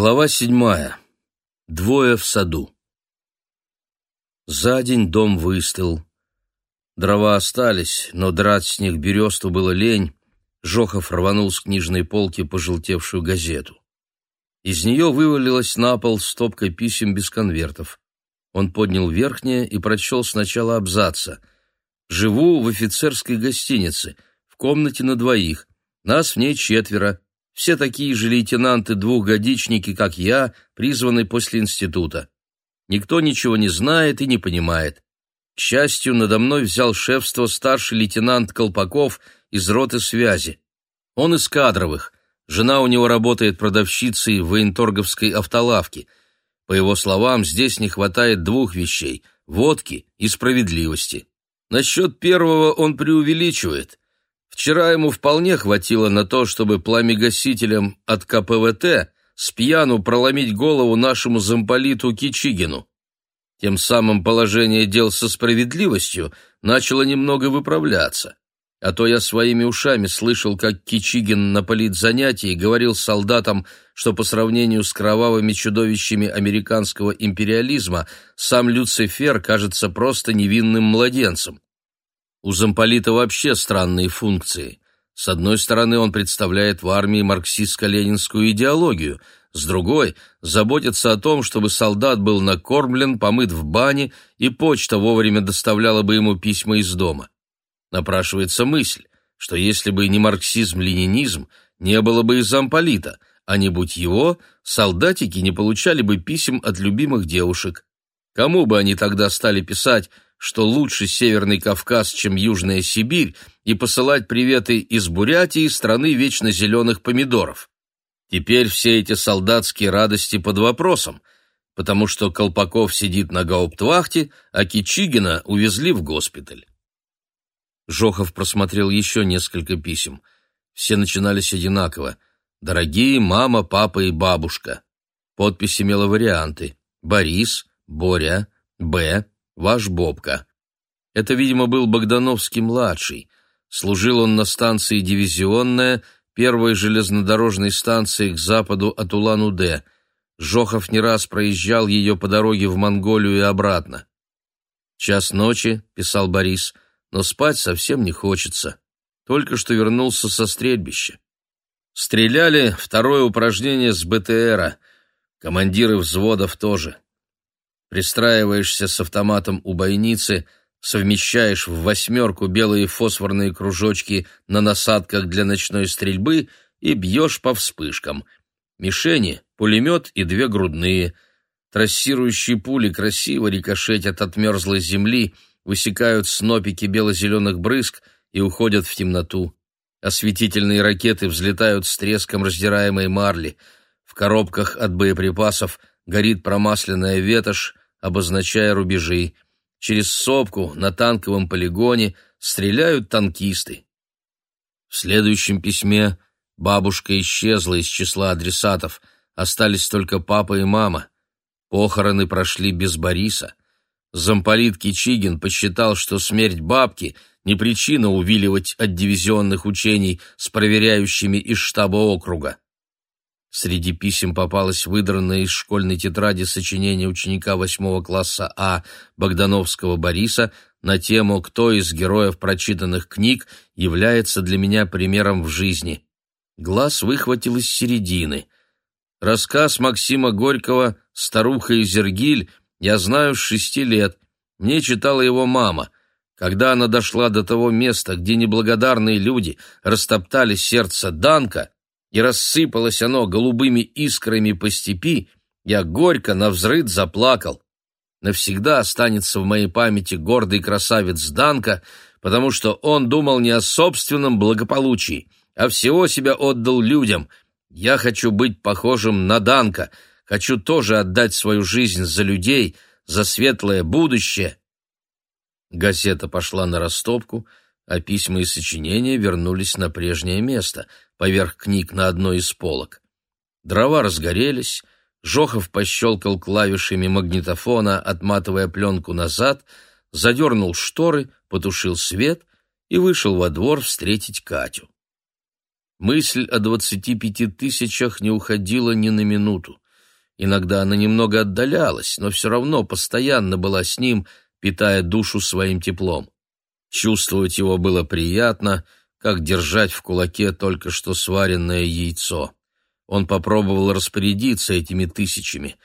Глава седьмая. Двое в саду. За день дом выстыл. Дрова остались, но драть с них бересту было лень. Жохов рванул с книжной полки пожелтевшую газету. Из нее вывалилась на пол стопка писем без конвертов. Он поднял верхнее и прочел сначала абзаца. «Живу в офицерской гостинице, в комнате на двоих. Нас в ней четверо. Все такие же лейтенанты-двухгодичники, как я, призваны после института. Никто ничего не знает и не понимает. К счастью, надо мной взял шефство старший лейтенант Колпаков из роты связи. Он из кадровых. Жена у него работает продавщицей в военторговской автолавке. По его словам, здесь не хватает двух вещей – водки и справедливости. Насчет первого он преувеличивает. Вчера ему вполне хватило на то, чтобы пламегасителем от КПВТ с пьяну проломить голову нашему замполиту Кичигину. Тем самым положение дел со справедливостью начало немного выправляться. А то я своими ушами слышал, как Кичигин на политзанятии говорил солдатам, что по сравнению с кровавыми чудовищами американского империализма сам Люцифер кажется просто невинным младенцем. У замполита вообще странные функции. С одной стороны, он представляет в армии марксистско-ленинскую идеологию, с другой – заботится о том, чтобы солдат был накормлен, помыт в бане, и почта вовремя доставляла бы ему письма из дома. Напрашивается мысль, что если бы не марксизм-ленинизм, не было бы и замполита, а не будь его, солдатики не получали бы писем от любимых девушек. Кому бы они тогда стали писать что лучше Северный Кавказ, чем Южная Сибирь, и посылать приветы из Бурятии, страны вечно зеленых помидоров. Теперь все эти солдатские радости под вопросом, потому что Колпаков сидит на гауптвахте, а Кичигина увезли в госпиталь. Жохов просмотрел еще несколько писем. Все начинались одинаково. «Дорогие мама, папа и бабушка». Подпись имела варианты. Борис, Боря, Б, ваш Бобка. Это, видимо, был Богдановский-младший. Служил он на станции «Дивизионная», первой железнодорожной станции к западу от Улан-Удэ. Жохов не раз проезжал ее по дороге в Монголию и обратно. «Час ночи», — писал Борис, — «но спать совсем не хочется. Только что вернулся со стрельбища. Стреляли второе упражнение с БТРа, командиры взводов тоже пристраиваешься с автоматом у бойницы, совмещаешь в восьмерку белые фосфорные кружочки на насадках для ночной стрельбы и бьешь по вспышкам. Мишени, пулемет и две грудные. Трассирующие пули красиво рикошетят от мерзлой земли, высекают снопики бело-зеленых брызг и уходят в темноту. Осветительные ракеты взлетают с треском раздираемой марли. В коробках от боеприпасов горит промасленная ветошь, обозначая рубежи. Через сопку на танковом полигоне стреляют танкисты. В следующем письме бабушка исчезла из числа адресатов, остались только папа и мама. Похороны прошли без Бориса. Замполит Кичигин посчитал, что смерть бабки не причина увиливать от дивизионных учений с проверяющими из штаба округа. Среди писем попалось выдранное из школьной тетради сочинение ученика восьмого класса А Богдановского Бориса на тему «Кто из героев прочитанных книг является для меня примером в жизни». Глаз выхватил из середины. Рассказ Максима Горького «Старуха и Зергиль» я знаю с шести лет. Мне читала его мама. Когда она дошла до того места, где неблагодарные люди растоптали сердце Данка, и рассыпалось оно голубыми искрами по степи, я горько навзрыд заплакал. Навсегда останется в моей памяти гордый красавец Данка, потому что он думал не о собственном благополучии, а всего себя отдал людям. Я хочу быть похожим на Данка, хочу тоже отдать свою жизнь за людей, за светлое будущее. Газета пошла на растопку, а письма и сочинения вернулись на прежнее место — поверх книг на одной из полок. Дрова разгорелись, Жохов пощелкал клавишами магнитофона, отматывая пленку назад, задернул шторы, потушил свет и вышел во двор встретить Катю. Мысль о двадцати пяти тысячах не уходила ни на минуту. Иногда она немного отдалялась, но все равно постоянно была с ним, питая душу своим теплом. Чувствовать его было приятно, как держать в кулаке только что сваренное яйцо. Он попробовал распорядиться этими тысячами.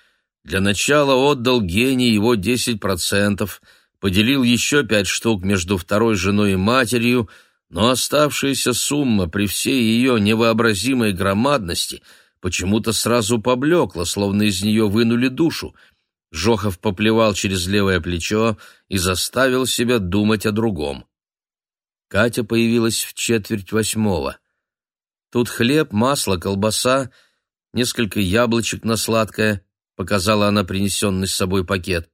Для начала отдал гений его десять процентов, поделил еще пять штук между второй женой и матерью, но оставшаяся сумма при всей ее невообразимой громадности почему-то сразу поблекла, словно из нее вынули душу. Жохов поплевал через левое плечо и заставил себя думать о другом. Катя появилась в четверть восьмого. Тут хлеб, масло, колбаса, несколько яблочек на сладкое, показала она принесенный с собой пакет.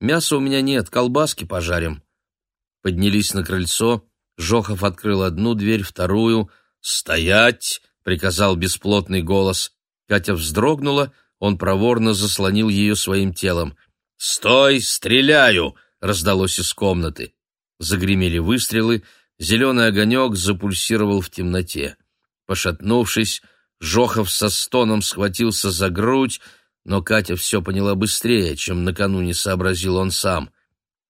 Мяса у меня нет, колбаски пожарим. Поднялись на крыльцо, Жохов открыл одну дверь, вторую. «Стоять!» — приказал бесплотный голос. Катя вздрогнула, он проворно заслонил ее своим телом. «Стой! Стреляю!» — раздалось из комнаты. Загремели выстрелы, зеленый огонек запульсировал в темноте. Пошатнувшись, Жохов со стоном схватился за грудь, но Катя все поняла быстрее, чем накануне сообразил он сам.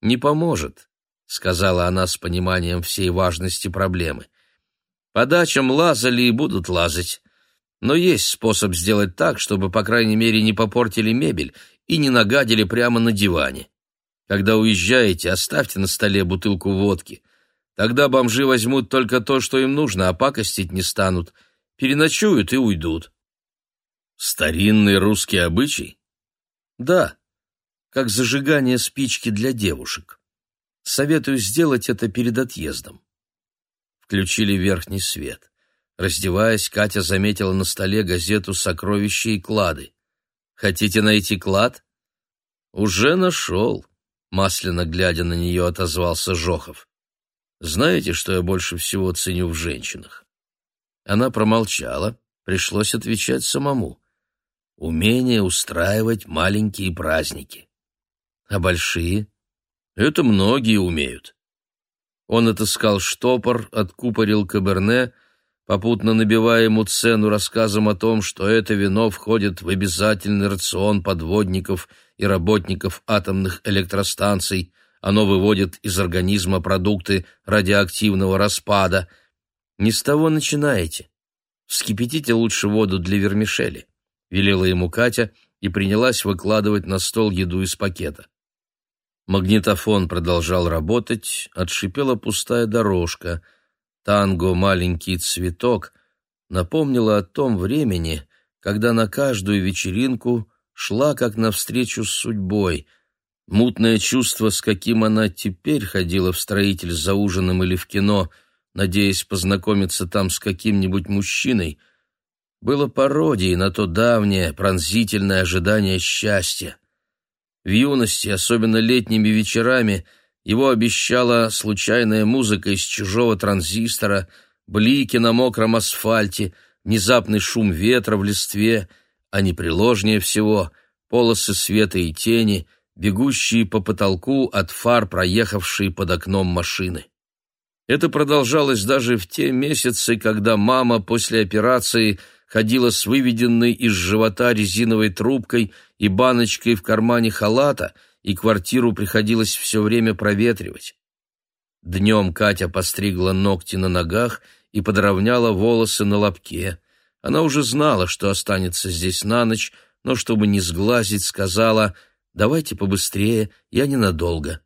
«Не поможет», — сказала она с пониманием всей важности проблемы. «По дачам лазали и будут лазать. Но есть способ сделать так, чтобы, по крайней мере, не попортили мебель и не нагадили прямо на диване. Когда уезжаете, оставьте на столе бутылку водки. Тогда бомжи возьмут только то, что им нужно, а пакостить не станут. Переночуют и уйдут. Старинный русский обычай? Да, как зажигание спички для девушек. Советую сделать это перед отъездом. Включили верхний свет. Раздеваясь, Катя заметила на столе газету «Сокровища и клады». «Хотите найти клад?» «Уже нашел», — масляно глядя на нее отозвался Жохов. Знаете, что я больше всего ценю в женщинах? Она промолчала, пришлось отвечать самому. Умение устраивать маленькие праздники. А большие? Это многие умеют. Он отыскал штопор, откупорил каберне, попутно набивая ему цену рассказом о том, что это вино входит в обязательный рацион подводников и работников атомных электростанций, оно выводит из организма продукты радиоактивного распада. Не с того начинаете. Вскипятите лучше воду для вермишели, велела ему Катя и принялась выкладывать на стол еду из пакета. Магнитофон продолжал работать, отшипела пустая дорожка. Танго «Маленький цветок» напомнила о том времени, когда на каждую вечеринку шла как навстречу с судьбой — Мутное чувство, с каким она теперь ходила в строитель за ужином или в кино, надеясь познакомиться там с каким-нибудь мужчиной, было пародией на то давнее пронзительное ожидание счастья. В юности, особенно летними вечерами, его обещала случайная музыка из чужого транзистора, блики на мокром асфальте, внезапный шум ветра в листве, а непреложнее всего — полосы света и тени — бегущие по потолку от фар, проехавшие под окном машины. Это продолжалось даже в те месяцы, когда мама после операции ходила с выведенной из живота резиновой трубкой и баночкой в кармане халата, и квартиру приходилось все время проветривать. Днем Катя постригла ногти на ногах и подровняла волосы на лобке. Она уже знала, что останется здесь на ночь, но чтобы не сглазить, сказала — Давайте побыстрее, я ненадолго.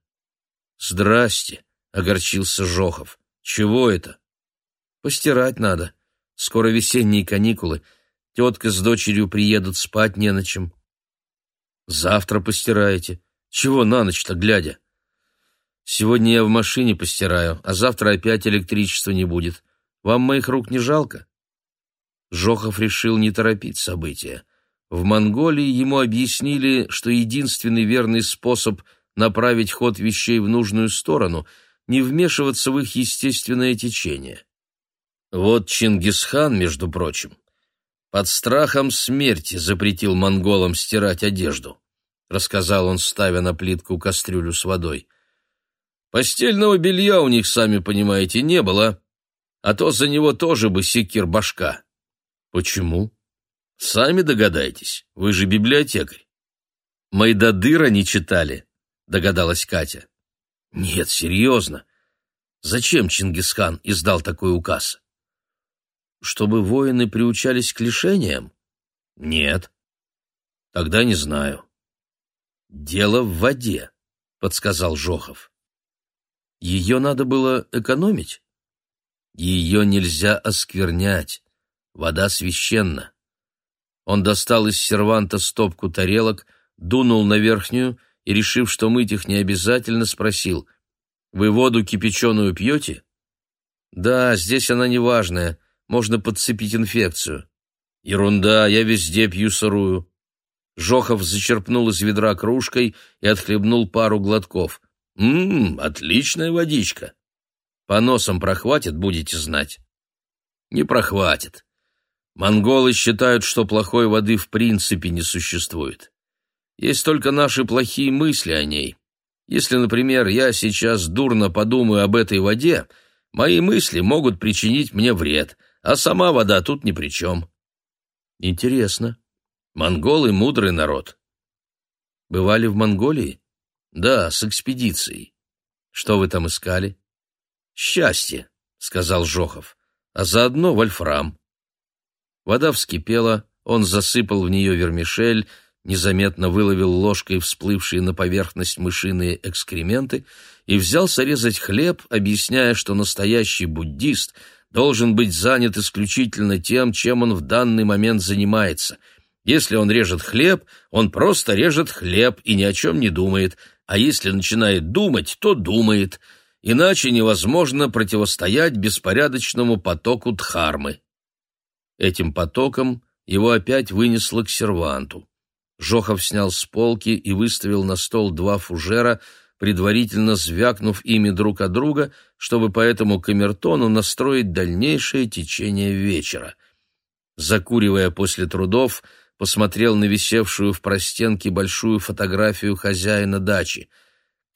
Здрасте, огорчился Жохов. Чего это? Постирать надо. Скоро весенние каникулы. Тетка с дочерью приедут, спать не на чем. Завтра постираете. Чего на ночь-то глядя? Сегодня я в машине постираю, а завтра опять электричества не будет. Вам моих рук не жалко? Жохов решил не торопить события. В Монголии ему объяснили, что единственный верный способ направить ход вещей в нужную сторону — не вмешиваться в их естественное течение. Вот Чингисхан, между прочим, под страхом смерти запретил монголам стирать одежду, рассказал он, ставя на плитку кастрюлю с водой. Постельного белья у них, сами понимаете, не было, а то за него тоже бы секир башка. Почему? Сами догадайтесь, вы же библиотекарь. Майдадыра не читали, догадалась Катя. Нет, серьезно. Зачем Чингисхан издал такой указ? Чтобы воины приучались к лишениям? Нет. Тогда не знаю. Дело в воде, подсказал Жохов. Ее надо было экономить. Ее нельзя осквернять. Вода священна. Он достал из серванта стопку тарелок, дунул на верхнюю и, решив, что мыть их не обязательно, спросил, «Вы воду кипяченую пьете?» «Да, здесь она неважная, можно подцепить инфекцию». «Ерунда, я везде пью сырую». Жохов зачерпнул из ведра кружкой и отхлебнул пару глотков. «Ммм, отличная водичка. По носам прохватит, будете знать». «Не прохватит. Монголы считают, что плохой воды в принципе не существует. Есть только наши плохие мысли о ней. Если, например, я сейчас дурно подумаю об этой воде, мои мысли могут причинить мне вред, а сама вода тут ни при чем. Интересно. Монголы — мудрый народ. Бывали в Монголии? Да, с экспедицией. Что вы там искали? Счастье, — сказал Жохов, — а заодно вольфрам. Вода вскипела, он засыпал в нее вермишель, незаметно выловил ложкой всплывшие на поверхность мышиные экскременты и взялся резать хлеб, объясняя, что настоящий буддист должен быть занят исключительно тем, чем он в данный момент занимается. Если он режет хлеб, он просто режет хлеб и ни о чем не думает, а если начинает думать, то думает, иначе невозможно противостоять беспорядочному потоку дхармы. Этим потоком его опять вынесло к серванту. Жохов снял с полки и выставил на стол два фужера, предварительно звякнув ими друг от друга, чтобы по этому камертону настроить дальнейшее течение вечера. Закуривая после трудов, посмотрел на висевшую в простенке большую фотографию хозяина дачи.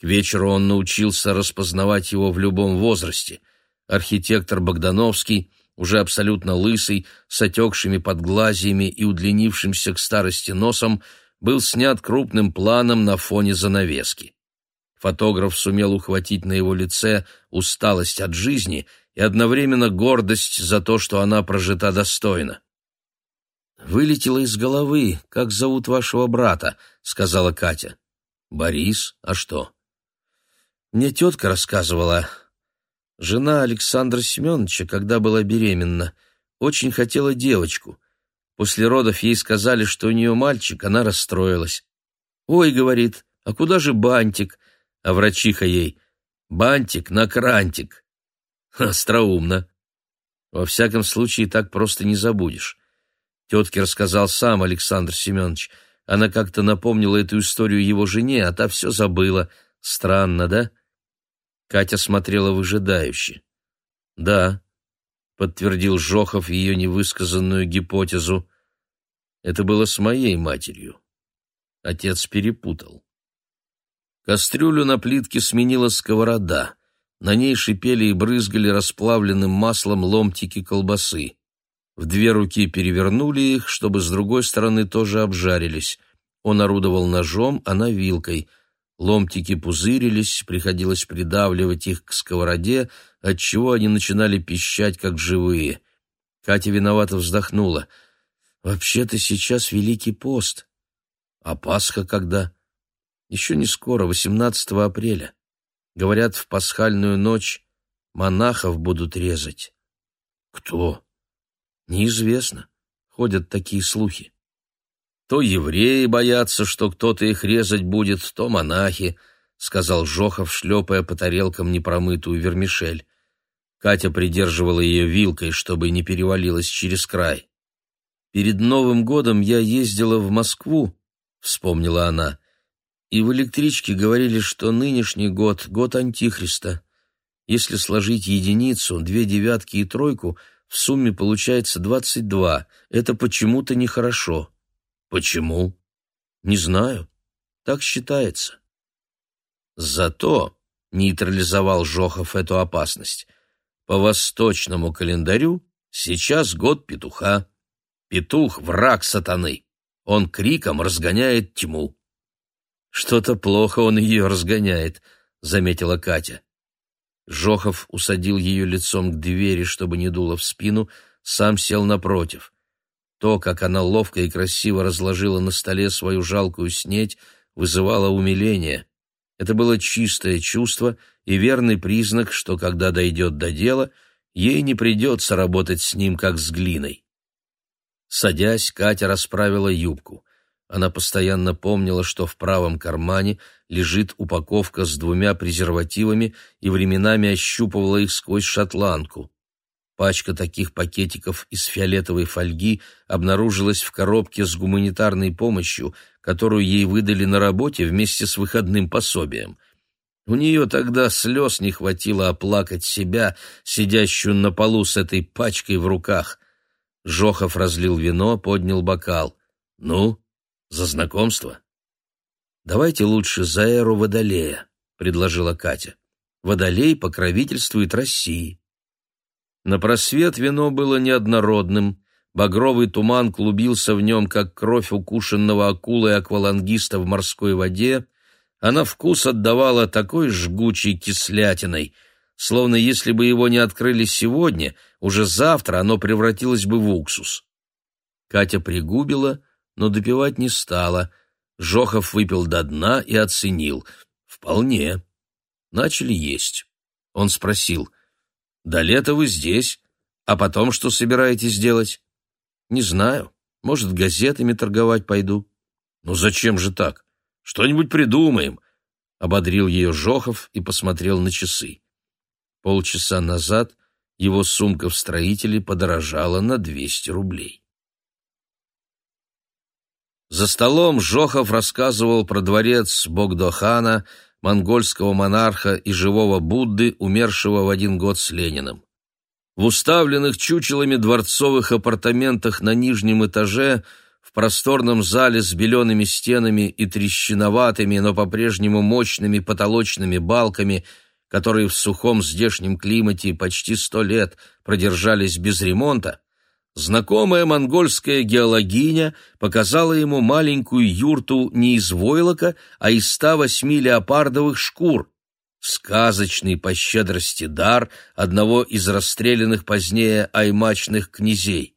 К вечеру он научился распознавать его в любом возрасте. Архитектор Богдановский уже абсолютно лысый, с отекшими подглазиями и удлинившимся к старости носом, был снят крупным планом на фоне занавески. Фотограф сумел ухватить на его лице усталость от жизни и одновременно гордость за то, что она прожита достойно. «Вылетело из головы, как зовут вашего брата», — сказала Катя. «Борис? А что?» «Мне тетка рассказывала. Жена Александра Семеновича, когда была беременна, очень хотела девочку. После родов ей сказали, что у нее мальчик, она расстроилась. «Ой, — говорит, — а куда же бантик?» А врачиха ей «Бантик на крантик». Остроумно. Во всяком случае, так просто не забудешь. Тетке рассказал сам Александр Семенович. Она как-то напомнила эту историю его жене, а та все забыла. Странно, да? Катя смотрела выжидающе. «Да», — подтвердил Жохов ее невысказанную гипотезу, — «это было с моей матерью». Отец перепутал. Кастрюлю на плитке сменила сковорода. На ней шипели и брызгали расплавленным маслом ломтики колбасы. В две руки перевернули их, чтобы с другой стороны тоже обжарились. Он орудовал ножом, она вилкой — Ломтики пузырились, приходилось придавливать их к сковороде, отчего они начинали пищать, как живые. Катя виновато вздохнула. «Вообще-то сейчас Великий пост. А Пасха когда?» «Еще не скоро, 18 апреля. Говорят, в пасхальную ночь монахов будут резать». «Кто?» «Неизвестно. Ходят такие слухи». То евреи боятся, что кто-то их резать будет, то монахи, — сказал Жохов, шлепая по тарелкам непромытую вермишель. Катя придерживала ее вилкой, чтобы не перевалилась через край. «Перед Новым годом я ездила в Москву», — вспомнила она, — «и в электричке говорили, что нынешний год — год Антихриста. Если сложить единицу, две девятки и тройку, в сумме получается двадцать два. Это почему-то нехорошо». Почему? Не знаю. Так считается. Зато нейтрализовал Жохов эту опасность. По восточному календарю сейчас год петуха. Петух — враг сатаны. Он криком разгоняет тьму. «Что-то плохо он ее разгоняет», — заметила Катя. Жохов усадил ее лицом к двери, чтобы не дуло в спину, сам сел напротив. То, как она ловко и красиво разложила на столе свою жалкую снеть, вызывало умиление. Это было чистое чувство и верный признак, что, когда дойдет до дела, ей не придется работать с ним, как с глиной. Садясь, Катя расправила юбку. Она постоянно помнила, что в правом кармане лежит упаковка с двумя презервативами и временами ощупывала их сквозь шотландку. Пачка таких пакетиков из фиолетовой фольги обнаружилась в коробке с гуманитарной помощью, которую ей выдали на работе вместе с выходным пособием. У нее тогда слез не хватило оплакать себя, сидящую на полу с этой пачкой в руках. Жохов разлил вино, поднял бокал. «Ну, за знакомство?» «Давайте лучше за эру Водолея», — предложила Катя. «Водолей покровительствует России». На просвет вино было неоднородным, багровый туман клубился в нем, как кровь укушенного акулы аквалангиста в морской воде, а на вкус отдавала такой жгучей кислятиной, словно если бы его не открыли сегодня, уже завтра оно превратилось бы в уксус. Катя пригубила, но допивать не стала. Жохов выпил до дна и оценил. Вполне. Начали есть. Он спросил — до лета вы здесь, а потом что собираетесь делать? Не знаю. Может, газетами торговать пойду. Ну зачем же так? Что-нибудь придумаем. Ободрил ее Жохов и посмотрел на часы. Полчаса назад его сумка в строителе подорожала на 200 рублей. За столом Жохов рассказывал про дворец Богдохана, монгольского монарха и живого Будды, умершего в один год с Лениным. В уставленных чучелами дворцовых апартаментах на нижнем этаже, в просторном зале с белеными стенами и трещиноватыми, но по-прежнему мощными потолочными балками, которые в сухом здешнем климате почти сто лет продержались без ремонта, Знакомая монгольская геологиня показала ему маленькую юрту не из войлока, а из 108 леопардовых шкур, сказочный по щедрости дар одного из расстрелянных позднее аймачных князей.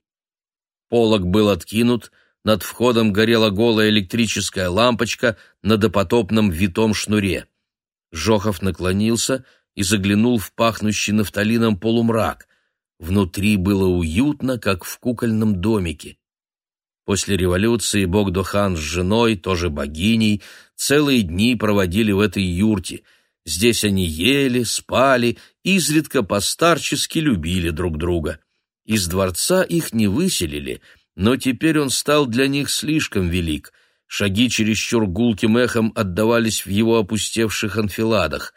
Полог был откинут, над входом горела голая электрическая лампочка на допотопном витом шнуре. Жохов наклонился и заглянул в пахнущий нафталином полумрак. Внутри было уютно, как в кукольном домике. После революции Богдохан с женой, тоже богиней, целые дни проводили в этой юрте. Здесь они ели, спали, изредка постарчески любили друг друга. Из дворца их не выселили, но теперь он стал для них слишком велик. Шаги чересчур гулким эхом отдавались в его опустевших анфиладах.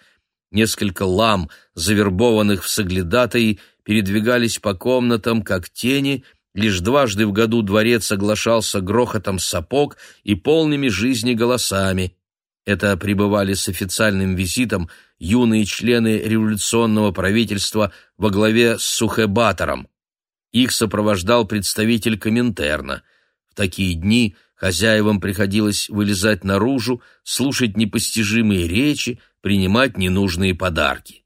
Несколько лам, завербованных в соглядатаи, передвигались по комнатам, как тени, лишь дважды в году дворец соглашался грохотом сапог и полными жизни голосами. Это прибывали с официальным визитом юные члены революционного правительства во главе с Сухебатором. Их сопровождал представитель Коминтерна. В такие дни хозяевам приходилось вылезать наружу, слушать непостижимые речи, принимать ненужные подарки.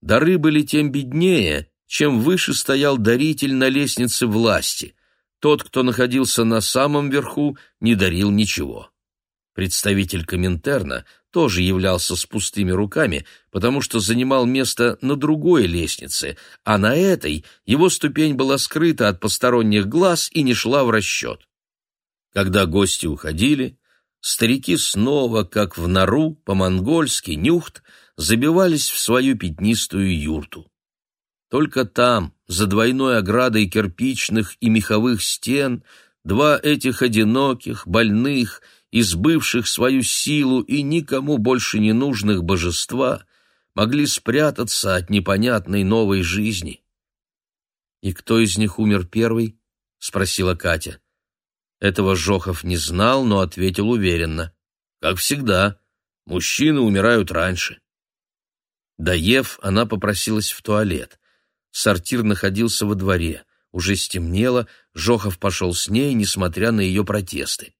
Дары были тем беднее, чем выше стоял даритель на лестнице власти. Тот, кто находился на самом верху, не дарил ничего. Представитель Коминтерна тоже являлся с пустыми руками, потому что занимал место на другой лестнице, а на этой его ступень была скрыта от посторонних глаз и не шла в расчет. Когда гости уходили, старики снова, как в нору, по-монгольски, нюхт, забивались в свою пятнистую юрту. Только там, за двойной оградой кирпичных и меховых стен, два этих одиноких, больных, избывших свою силу и никому больше не нужных божества, могли спрятаться от непонятной новой жизни. «И кто из них умер первый?» — спросила Катя. Этого Жохов не знал, но ответил уверенно. «Как всегда, мужчины умирают раньше». Доев, она попросилась в туалет. Сортир находился во дворе. Уже стемнело, Жохов пошел с ней, несмотря на ее протесты.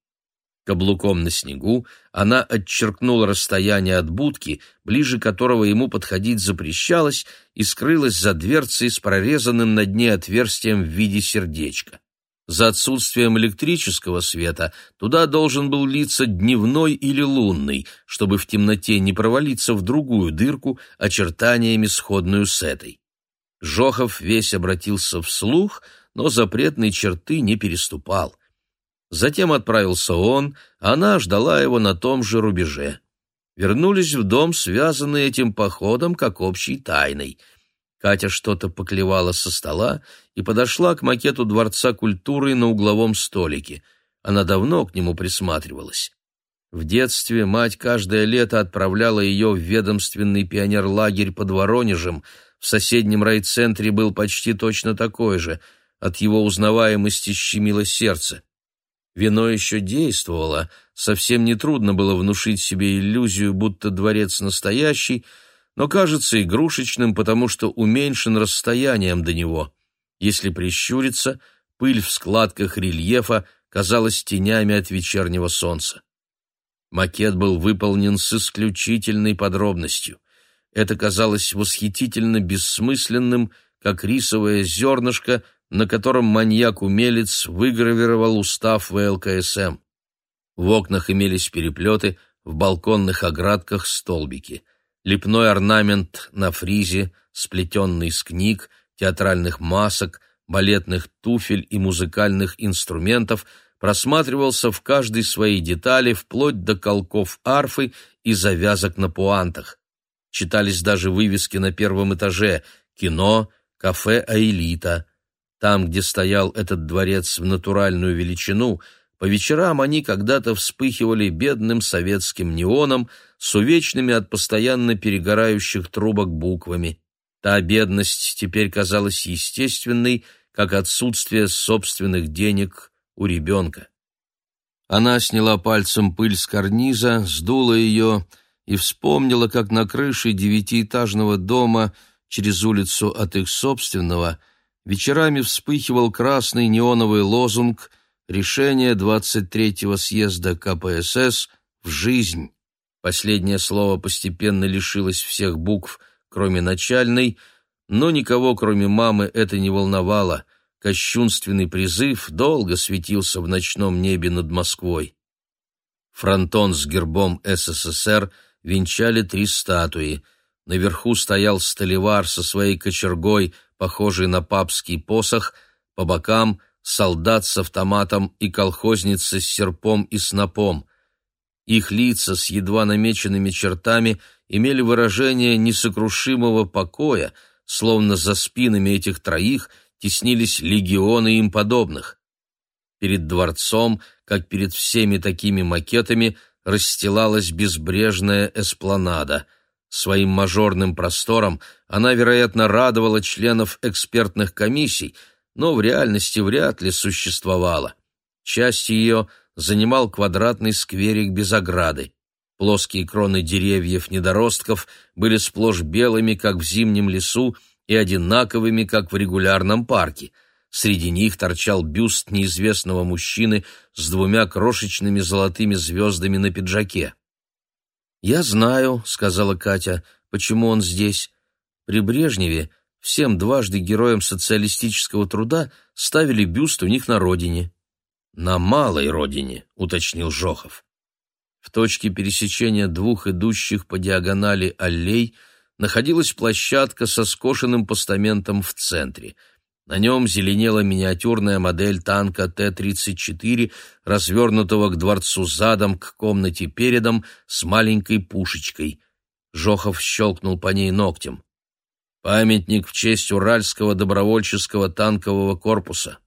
Каблуком на снегу она отчеркнула расстояние от будки, ближе которого ему подходить запрещалось, и скрылась за дверцей с прорезанным на дне отверстием в виде сердечка. За отсутствием электрического света туда должен был литься дневной или лунный, чтобы в темноте не провалиться в другую дырку, очертаниями сходную с этой. Жохов весь обратился вслух, но запретной черты не переступал. Затем отправился он, она ждала его на том же рубеже. Вернулись в дом, связанные этим походом как общей тайной. Катя что-то поклевала со стола и подошла к макету Дворца культуры на угловом столике. Она давно к нему присматривалась. В детстве мать каждое лето отправляла ее в ведомственный пионерлагерь под Воронежем. В соседнем райцентре был почти точно такой же. От его узнаваемости щемило сердце. Вино еще действовало, совсем нетрудно было внушить себе иллюзию, будто дворец настоящий, но кажется игрушечным, потому что уменьшен расстоянием до него. Если прищуриться, пыль в складках рельефа казалась тенями от вечернего солнца. Макет был выполнен с исключительной подробностью. Это казалось восхитительно бессмысленным, как рисовое зернышко, на котором маньяк-умелец выгравировал устав ВЛКСМ. В окнах имелись переплеты, в балконных оградках столбики. Лепной орнамент на фризе, сплетенный из книг, театральных масок, балетных туфель и музыкальных инструментов, просматривался в каждой своей детали вплоть до колков арфы и завязок на пуантах. Читались даже вывески на первом этаже «Кино», «Кафе Аэлита», там, где стоял этот дворец в натуральную величину, по вечерам они когда-то вспыхивали бедным советским неоном с увечными от постоянно перегорающих трубок буквами. Та бедность теперь казалась естественной, как отсутствие собственных денег у ребенка. Она сняла пальцем пыль с карниза, сдула ее и вспомнила, как на крыше девятиэтажного дома через улицу от их собственного – вечерами вспыхивал красный неоновый лозунг «Решение 23-го съезда КПСС в жизнь». Последнее слово постепенно лишилось всех букв, кроме начальной, но никого, кроме мамы, это не волновало. Кощунственный призыв долго светился в ночном небе над Москвой. Фронтон с гербом СССР венчали три статуи. Наверху стоял столевар со своей кочергой – похожий на папский посох, по бокам солдат с автоматом и колхозница с серпом и снопом. Их лица с едва намеченными чертами имели выражение несокрушимого покоя, словно за спинами этих троих теснились легионы им подобных. Перед дворцом, как перед всеми такими макетами, расстилалась безбрежная эспланада — Своим мажорным простором она, вероятно, радовала членов экспертных комиссий, но в реальности вряд ли существовала. Часть ее занимал квадратный скверик без ограды. Плоские кроны деревьев-недоростков были сплошь белыми, как в зимнем лесу, и одинаковыми, как в регулярном парке. Среди них торчал бюст неизвестного мужчины с двумя крошечными золотыми звездами на пиджаке. «Я знаю», — сказала Катя, — «почему он здесь. При Брежневе всем дважды героям социалистического труда ставили бюст у них на родине». «На малой родине», — уточнил Жохов. В точке пересечения двух идущих по диагонали аллей находилась площадка со скошенным постаментом в центре — на нем зеленела миниатюрная модель танка Т-34, развернутого к дворцу задом, к комнате передом, с маленькой пушечкой. Жохов щелкнул по ней ногтем. Памятник в честь Уральского добровольческого танкового корпуса.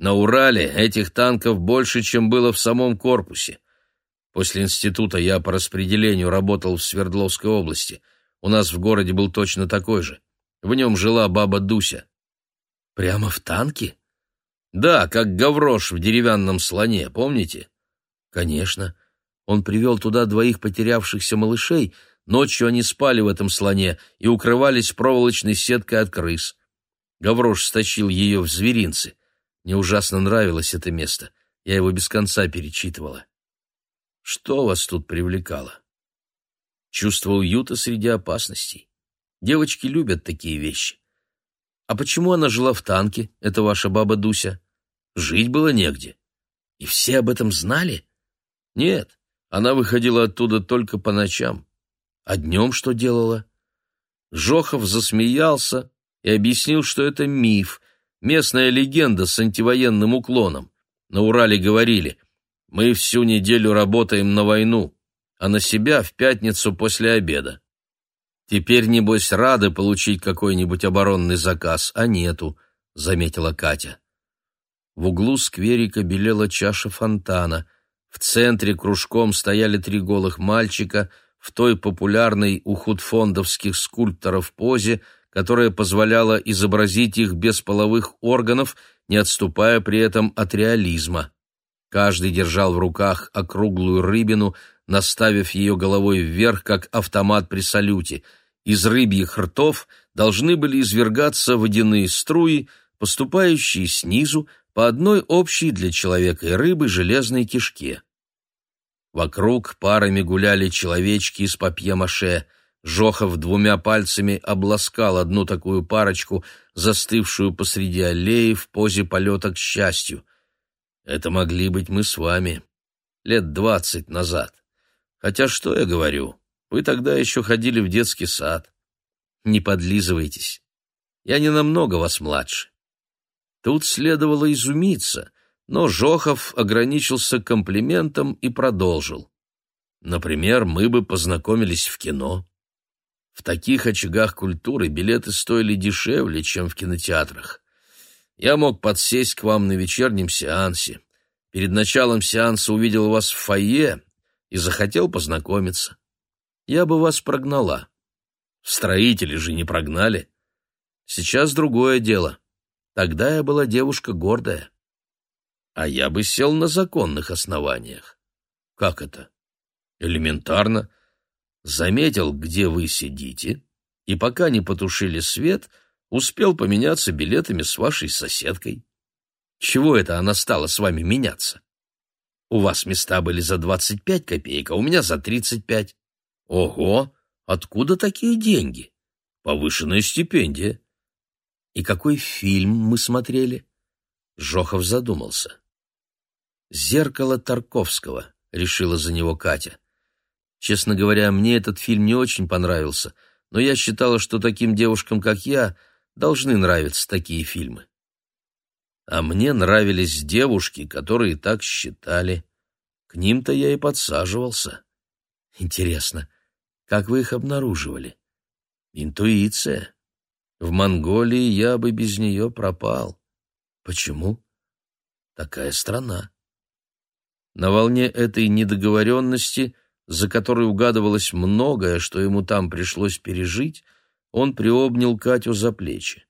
На Урале этих танков больше, чем было в самом корпусе. После института я по распределению работал в Свердловской области. У нас в городе был точно такой же. В нем жила баба Дуся. Прямо в танке? Да, как Гаврош в деревянном слоне, помните? Конечно. Он привел туда двоих потерявшихся малышей, ночью они спали в этом слоне и укрывались проволочной сеткой от крыс. Гаврош стащил ее в зверинцы. Мне ужасно нравилось это место. Я его без конца перечитывала. Что вас тут привлекало? Чувство уюта среди опасностей. Девочки любят такие вещи. А почему она жила в танке, это ваша баба Дуся? Жить было негде. И все об этом знали? Нет, она выходила оттуда только по ночам. А днем что делала? Жохов засмеялся и объяснил, что это миф, местная легенда с антивоенным уклоном. На Урале говорили, мы всю неделю работаем на войну, а на себя в пятницу после обеда. Теперь, небось, рады получить какой-нибудь оборонный заказ, а нету, — заметила Катя. В углу скверика белела чаша фонтана. В центре кружком стояли три голых мальчика в той популярной у худфондовских скульпторов позе, которая позволяла изобразить их без половых органов, не отступая при этом от реализма. Каждый держал в руках округлую рыбину, наставив ее головой вверх, как автомат при салюте. Из рыбьих ртов должны были извергаться водяные струи, поступающие снизу по одной общей для человека и рыбы железной кишке. Вокруг парами гуляли человечки из папье-маше. Жохов двумя пальцами обласкал одну такую парочку, застывшую посреди аллеи в позе полета к счастью. Это могли быть мы с вами. Лет двадцать назад. Хотя что я говорю, вы тогда еще ходили в детский сад. Не подлизывайтесь. Я не намного вас младше. Тут следовало изумиться, но Жохов ограничился комплиментом и продолжил. Например, мы бы познакомились в кино. В таких очагах культуры билеты стоили дешевле, чем в кинотеатрах. Я мог подсесть к вам на вечернем сеансе. Перед началом сеанса увидел вас в фойе и захотел познакомиться. Я бы вас прогнала. Строители же не прогнали. Сейчас другое дело. Тогда я была девушка гордая. А я бы сел на законных основаниях. Как это? Элементарно. Заметил, где вы сидите, и пока не потушили свет, успел поменяться билетами с вашей соседкой. Чего это она стала с вами меняться? У вас места были за двадцать пять копеек, а у меня за тридцать пять. Ого, откуда такие деньги? Повышенная стипендия. И какой фильм мы смотрели? Жохов задумался. «Зеркало Тарковского», — решила за него Катя. Честно говоря, мне этот фильм не очень понравился, но я считала, что таким девушкам, как я, должны нравиться такие фильмы. А мне нравились девушки, которые так считали. К ним-то я и подсаживался. Интересно, как вы их обнаруживали? Интуиция. В Монголии я бы без нее пропал. Почему? Такая страна. На волне этой недоговоренности, за которой угадывалось многое, что ему там пришлось пережить, он приобнял Катю за плечи.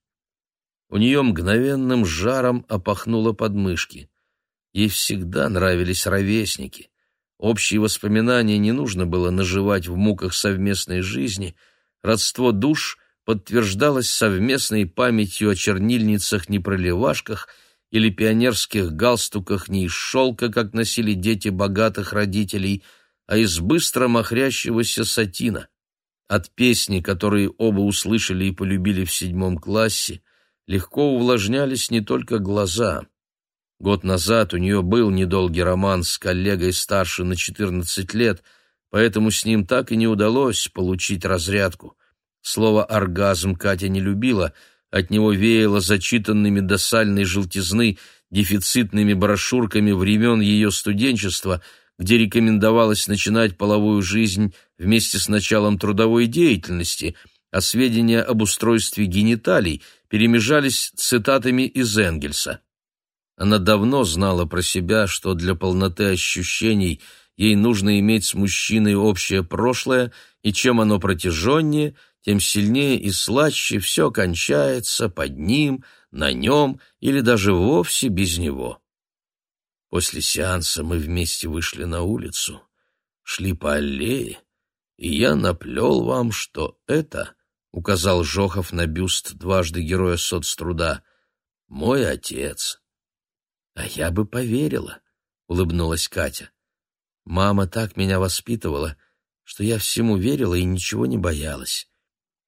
У нее мгновенным жаром опахнуло подмышки. Ей всегда нравились ровесники. Общие воспоминания не нужно было наживать в муках совместной жизни. Родство душ подтверждалось совместной памятью о чернильницах-непроливашках или пионерских галстуках не из шелка, как носили дети богатых родителей, а из быстро махрящегося сатина. От песни, которые оба услышали и полюбили в седьмом классе, легко увлажнялись не только глаза. Год назад у нее был недолгий роман с коллегой старше на 14 лет, поэтому с ним так и не удалось получить разрядку. Слово «оргазм» Катя не любила, от него веяло зачитанными до сальной желтизны дефицитными брошюрками времен ее студенчества, где рекомендовалось начинать половую жизнь вместе с началом трудовой деятельности, а сведения об устройстве гениталий перемежались цитатами из Энгельса. Она давно знала про себя, что для полноты ощущений ей нужно иметь с мужчиной общее прошлое, и чем оно протяженнее – тем сильнее и слаще все кончается под ним, на нем или даже вовсе без него. После сеанса мы вместе вышли на улицу, шли по аллее, и я наплел вам, что это — указал Жохов на бюст дважды героя соцтруда. «Мой отец». «А я бы поверила», — улыбнулась Катя. «Мама так меня воспитывала, что я всему верила и ничего не боялась.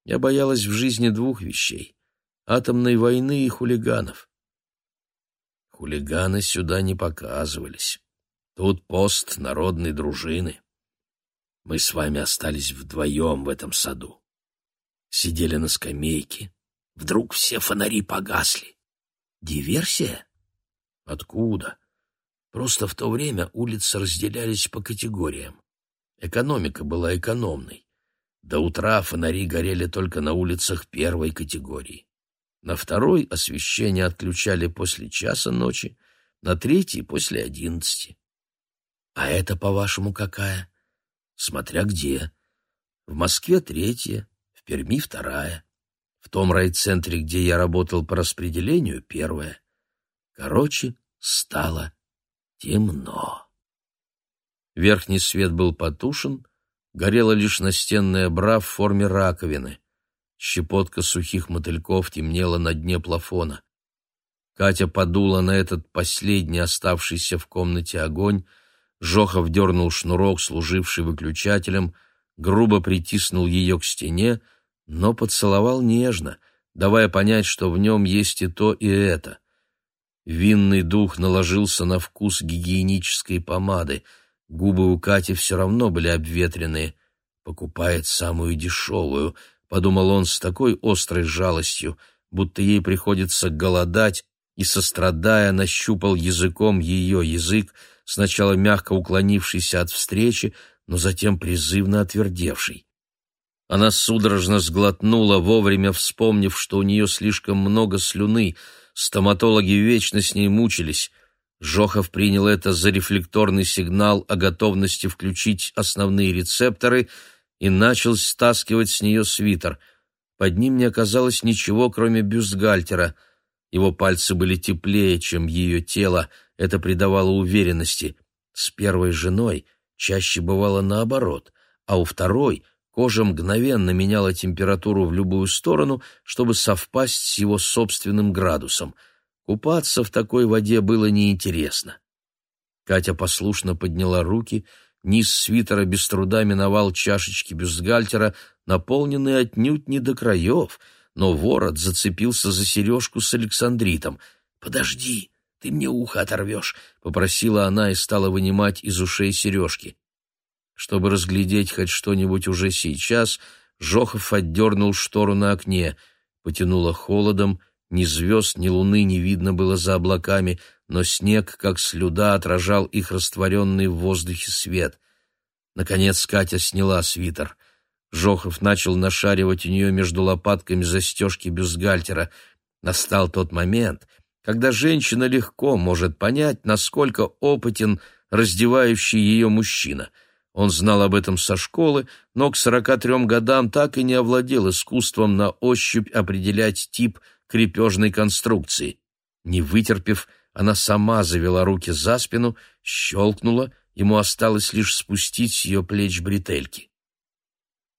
Я боялась в жизни двух вещей — атомной войны и хулиганов. Хулиганы сюда не показывались. Тут пост народной дружины. Мы с вами остались вдвоем в этом саду. Сидели на скамейке. Вдруг все фонари погасли. Диверсия? Откуда? Просто в то время улицы разделялись по категориям. Экономика была экономной. До утра фонари горели только на улицах первой категории. На второй освещение отключали после часа ночи, на третий — после одиннадцати. А это, по-вашему, какая? Смотря где. В Москве третья, в Перми вторая. В том райцентре, где я работал по распределению, первая. Короче, стало темно. Верхний свет был потушен, горела лишь настенная бра в форме раковины. Щепотка сухих мотыльков темнела на дне плафона. Катя подула на этот последний оставшийся в комнате огонь, Жохов дернул шнурок, служивший выключателем, грубо притиснул ее к стене, но поцеловал нежно, давая понять, что в нем есть и то, и это. Винный дух наложился на вкус гигиенической помады — Губы у Кати все равно были обветренные. «Покупает самую дешевую», — подумал он с такой острой жалостью, будто ей приходится голодать, и, сострадая, нащупал языком ее язык, сначала мягко уклонившийся от встречи, но затем призывно отвердевший. Она судорожно сглотнула, вовремя вспомнив, что у нее слишком много слюны, стоматологи вечно с ней мучились. Жохов принял это за рефлекторный сигнал о готовности включить основные рецепторы и начал стаскивать с нее свитер. Под ним не оказалось ничего, кроме бюстгальтера. Его пальцы были теплее, чем ее тело, это придавало уверенности. С первой женой чаще бывало наоборот, а у второй кожа мгновенно меняла температуру в любую сторону, чтобы совпасть с его собственным градусом — Купаться в такой воде было неинтересно. Катя послушно подняла руки, низ свитера без труда миновал чашечки бюстгальтера, наполненные отнюдь не до краев, но ворот зацепился за сережку с Александритом. «Подожди, ты мне ухо оторвешь», — попросила она и стала вынимать из ушей сережки. Чтобы разглядеть хоть что-нибудь уже сейчас, Жохов отдернул штору на окне, потянуло холодом, ни звезд, ни луны не видно было за облаками, но снег, как слюда, отражал их растворенный в воздухе свет. Наконец Катя сняла свитер. Жохов начал нашаривать у нее между лопатками застежки бюстгальтера. Настал тот момент, когда женщина легко может понять, насколько опытен раздевающий ее мужчина. Он знал об этом со школы, но к сорока трем годам так и не овладел искусством на ощупь определять тип крепежной конструкции. Не вытерпев, она сама завела руки за спину, щелкнула, ему осталось лишь спустить с ее плеч бретельки.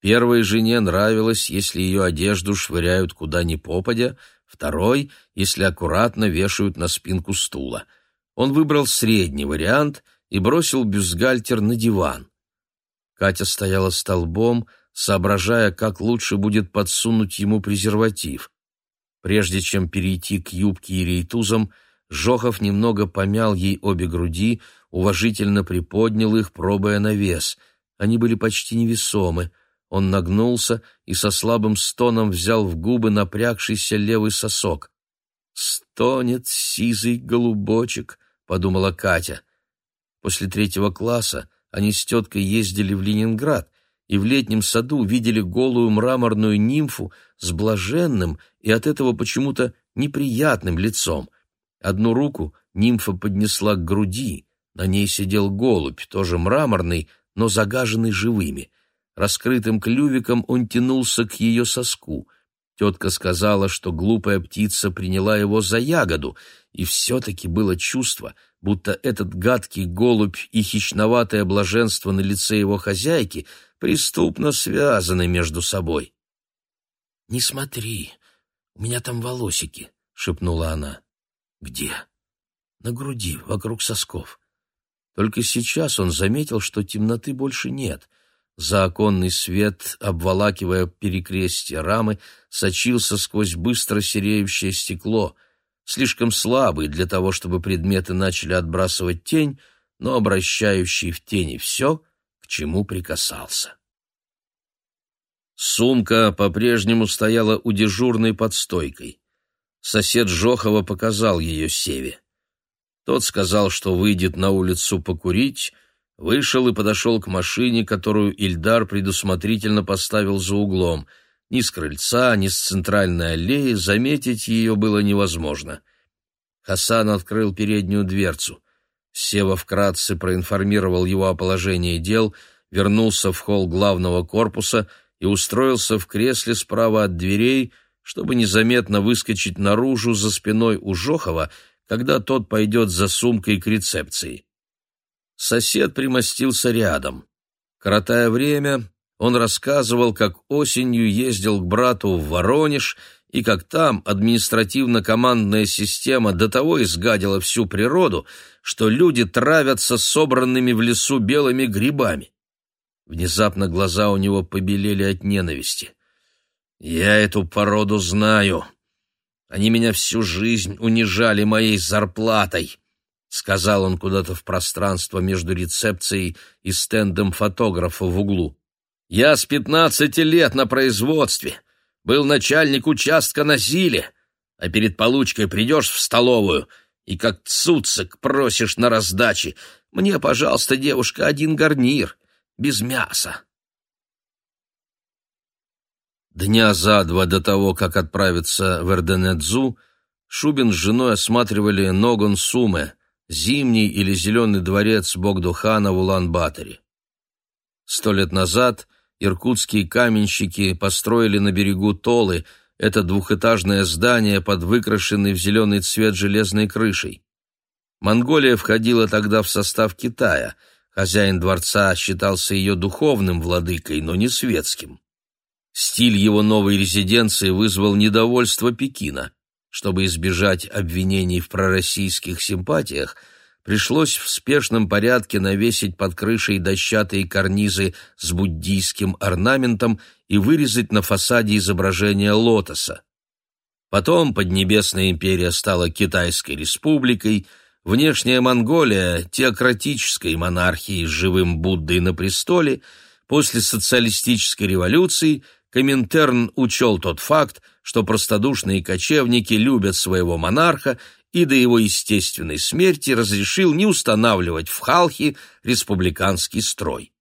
Первой жене нравилось, если ее одежду швыряют куда ни попадя, второй, если аккуратно вешают на спинку стула. Он выбрал средний вариант и бросил бюстгальтер на диван. Катя стояла столбом, соображая, как лучше будет подсунуть ему презерватив. Прежде чем перейти к юбке и рейтузам, Жохов немного помял ей обе груди, уважительно приподнял их, пробуя на вес. Они были почти невесомы. Он нагнулся и со слабым стоном взял в губы напрягшийся левый сосок. «Стонет сизый голубочек», — подумала Катя. После третьего класса они с теткой ездили в Ленинград и в летнем саду видели голую мраморную нимфу с блаженным и от этого почему-то неприятным лицом. Одну руку нимфа поднесла к груди, на ней сидел голубь, тоже мраморный, но загаженный живыми. Раскрытым клювиком он тянулся к ее соску. Тетка сказала, что глупая птица приняла его за ягоду, и все-таки было чувство, будто этот гадкий голубь и хищноватое блаженство на лице его хозяйки — преступно связаны между собой. «Не смотри, у меня там волосики», — шепнула она. «Где?» «На груди, вокруг сосков». Только сейчас он заметил, что темноты больше нет. За оконный свет, обволакивая перекрестие рамы, сочился сквозь быстро сереющее стекло, слишком слабый для того, чтобы предметы начали отбрасывать тень, но обращающий в тени все, к чему прикасался. Сумка по-прежнему стояла у дежурной под стойкой. Сосед Жохова показал ее Севе. Тот сказал, что выйдет на улицу покурить, вышел и подошел к машине, которую Ильдар предусмотрительно поставил за углом. Ни с крыльца, ни с центральной аллеи заметить ее было невозможно. Хасан открыл переднюю дверцу. Сева вкратце проинформировал его о положении дел, вернулся в холл главного корпуса — и устроился в кресле справа от дверей, чтобы незаметно выскочить наружу за спиной у Жохова, когда тот пойдет за сумкой к рецепции. Сосед примостился рядом. Коротая время, он рассказывал, как осенью ездил к брату в Воронеж и как там административно-командная система до того изгадила всю природу, что люди травятся собранными в лесу белыми грибами. Внезапно глаза у него побелели от ненависти. «Я эту породу знаю. Они меня всю жизнь унижали моей зарплатой», — сказал он куда-то в пространство между рецепцией и стендом фотографа в углу. «Я с пятнадцати лет на производстве, был начальник участка на Зиле, а перед получкой придешь в столовую и как цуцик просишь на раздаче. Мне, пожалуйста, девушка, один гарнир» без мяса. Дня за два до того, как отправиться в Эрденедзу, Шубин с женой осматривали Ногон-Суме, зимний или зеленый дворец Богдухана в Улан-Баторе. Сто лет назад иркутские каменщики построили на берегу Толы это двухэтажное здание под выкрашенной в зеленый цвет железной крышей. Монголия входила тогда в состав Китая – Хозяин дворца считался ее духовным владыкой, но не светским. Стиль его новой резиденции вызвал недовольство Пекина. Чтобы избежать обвинений в пророссийских симпатиях, пришлось в спешном порядке навесить под крышей дощатые карнизы с буддийским орнаментом и вырезать на фасаде изображение лотоса. Потом Поднебесная империя стала Китайской республикой – Внешняя Монголия, теократической монархией с живым Буддой на престоле, после социалистической революции Коминтерн учел тот факт, что простодушные кочевники любят своего монарха и до его естественной смерти разрешил не устанавливать в Халхи республиканский строй.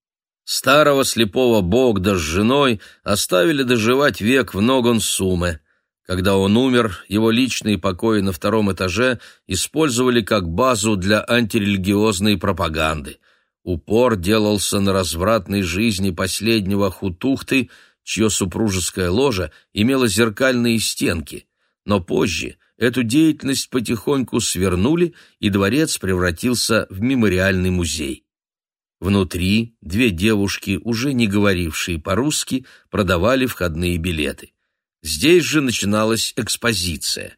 Старого слепого Богда с женой оставили доживать век в Ногон-Суме – когда он умер, его личные покои на втором этаже использовали как базу для антирелигиозной пропаганды. Упор делался на развратной жизни последнего хутухты, чье супружеское ложе имело зеркальные стенки. Но позже эту деятельность потихоньку свернули, и дворец превратился в мемориальный музей. Внутри две девушки, уже не говорившие по-русски, продавали входные билеты. Здесь же начиналась экспозиция.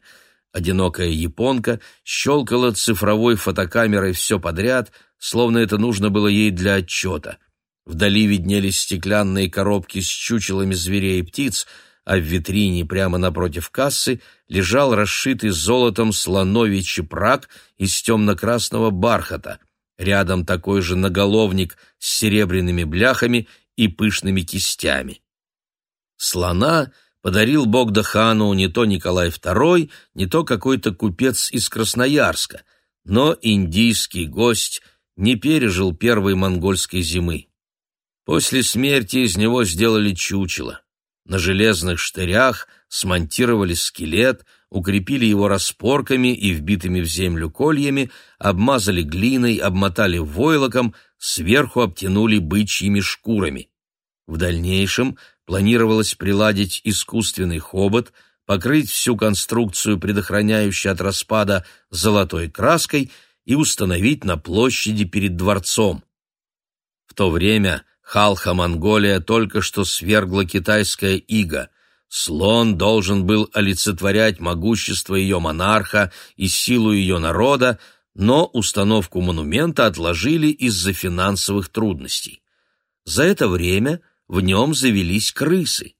Одинокая японка щелкала цифровой фотокамерой все подряд, словно это нужно было ей для отчета. Вдали виднелись стеклянные коробки с чучелами зверей и птиц, а в витрине прямо напротив кассы лежал расшитый золотом слоновий чепрак из темно-красного бархата. Рядом такой же наголовник с серебряными бляхами и пышными кистями. Слона подарил Богдахану не то Николай II, не то какой-то купец из Красноярска, но индийский гость не пережил первой монгольской зимы. После смерти из него сделали чучело. На железных штырях смонтировали скелет, укрепили его распорками и вбитыми в землю кольями, обмазали глиной, обмотали войлоком, сверху обтянули бычьими шкурами. В дальнейшем планировалось приладить искусственный хобот, покрыть всю конструкцию, предохраняющей от распада, золотой краской и установить на площади перед дворцом. В то время Халха-Монголия только что свергла китайская ига. Слон должен был олицетворять могущество ее монарха и силу ее народа, но установку монумента отложили из-за финансовых трудностей. За это время в нем завелись крысы.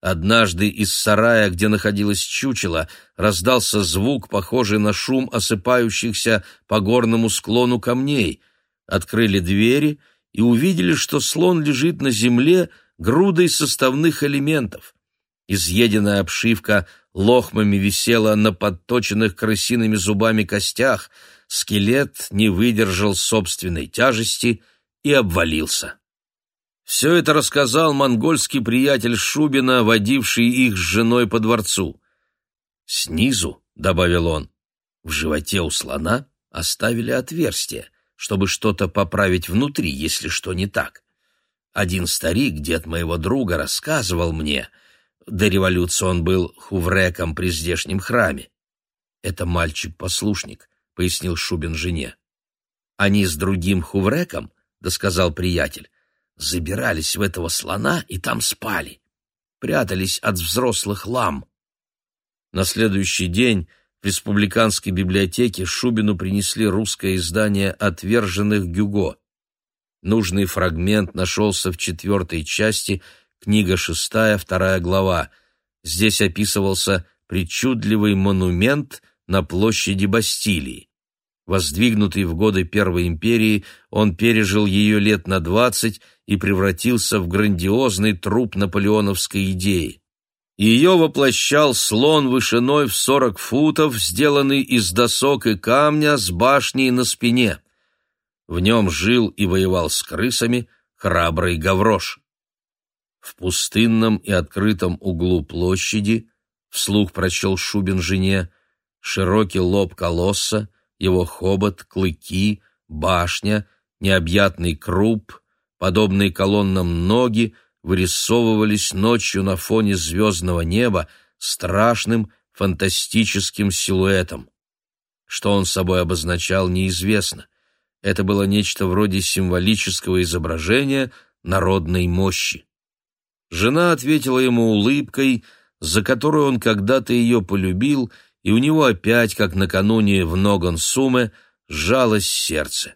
Однажды из сарая, где находилось чучело, раздался звук, похожий на шум осыпающихся по горному склону камней. Открыли двери и увидели, что слон лежит на земле грудой составных элементов. Изъеденная обшивка лохмами висела на подточенных крысиными зубами костях, скелет не выдержал собственной тяжести и обвалился. Все это рассказал монгольский приятель Шубина, водивший их с женой по дворцу. «Снизу», — добавил он, — «в животе у слона оставили отверстие, чтобы что-то поправить внутри, если что не так. Один старик, дед моего друга, рассказывал мне — до революции он был хувреком при здешнем храме. «Это мальчик-послушник», — пояснил Шубин жене. «Они с другим хувреком, — досказал приятель, — забирались в этого слона и там спали. Прятались от взрослых лам». На следующий день в республиканской библиотеке Шубину принесли русское издание «Отверженных Гюго». Нужный фрагмент нашелся в четвертой части — Книга шестая, вторая глава. Здесь описывался причудливый монумент на площади Бастилии. Воздвигнутый в годы Первой империи, он пережил ее лет на двадцать и превратился в грандиозный труп наполеоновской идеи. Ее воплощал слон вышиной в сорок футов, сделанный из досок и камня с башней на спине. В нем жил и воевал с крысами храбрый Гаврош. В пустынном и открытом углу площади вслух прочел Шубин жене широкий лоб колосса, его хобот, клыки, башня, необъятный круп, подобные колоннам ноги вырисовывались ночью на фоне звездного неба страшным фантастическим силуэтом. Что он собой обозначал, неизвестно. Это было нечто вроде символического изображения народной мощи. Жена ответила ему улыбкой, за которую он когда-то ее полюбил, и у него опять, как накануне в Ногон-Суме, сжалось сердце.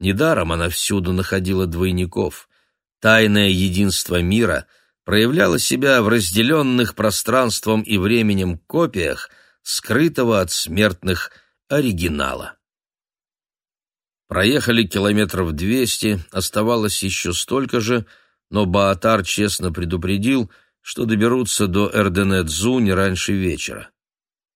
Недаром она всюду находила двойников. Тайное единство мира проявляло себя в разделенных пространством и временем копиях, скрытого от смертных оригинала. Проехали километров двести, оставалось еще столько же — но Баатар честно предупредил, что доберутся до Эрденет-Зу не раньше вечера.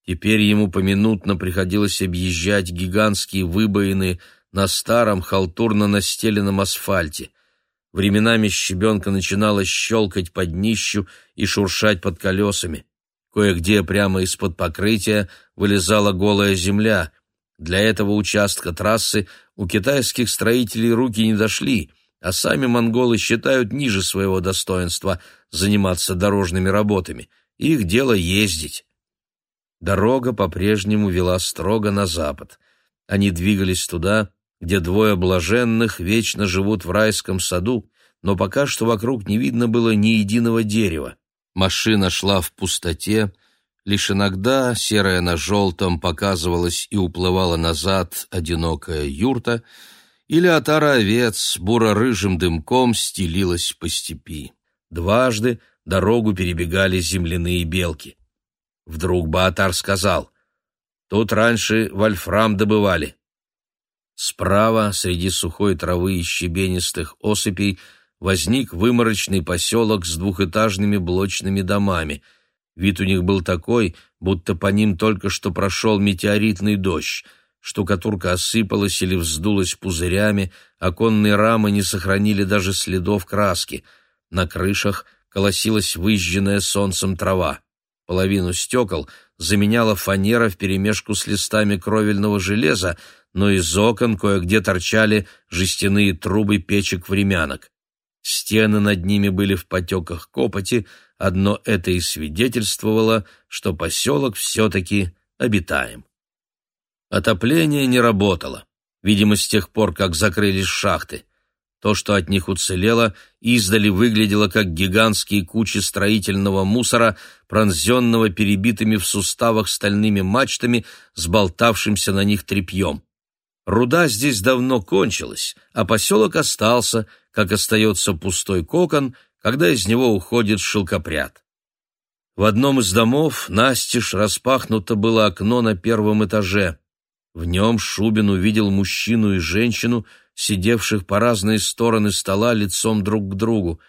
Теперь ему поминутно приходилось объезжать гигантские выбоины на старом халтурно настеленном асфальте. Временами щебенка начинала щелкать под днищу и шуршать под колесами. Кое-где прямо из-под покрытия вылезала голая земля. Для этого участка трассы у китайских строителей руки не дошли, а сами монголы считают ниже своего достоинства заниматься дорожными работами. Их дело ездить. Дорога по-прежнему вела строго на запад. Они двигались туда, где двое блаженных вечно живут в райском саду, но пока что вокруг не видно было ни единого дерева. Машина шла в пустоте, лишь иногда, серая на желтом, показывалась и уплывала назад одинокая юрта — или отара овец буро-рыжим дымком стелилась по степи. Дважды дорогу перебегали земляные белки. Вдруг Баатар сказал, «Тут раньше вольфрам добывали». Справа, среди сухой травы и щебенистых осыпей, возник выморочный поселок с двухэтажными блочными домами. Вид у них был такой, будто по ним только что прошел метеоритный дождь — штукатурка осыпалась или вздулась пузырями, оконные рамы не сохранили даже следов краски. На крышах колосилась выжженная солнцем трава. Половину стекол заменяла фанера вперемешку с листами кровельного железа, но из окон кое-где торчали жестяные трубы печек-времянок. Стены над ними были в потеках копоти, одно это и свидетельствовало, что поселок все-таки обитаем. Отопление не работало, видимо, с тех пор, как закрылись шахты. То, что от них уцелело, издали выглядело как гигантские кучи строительного мусора, пронзенного перебитыми в суставах стальными мачтами, с болтавшимся на них тряпьем. Руда здесь давно кончилась, а поселок остался, как остается пустой кокон, когда из него уходит шелкопряд. В одном из домов настежь распахнуто было окно на первом этаже. В нем Шубин увидел мужчину и женщину, сидевших по разные стороны стола лицом друг к другу.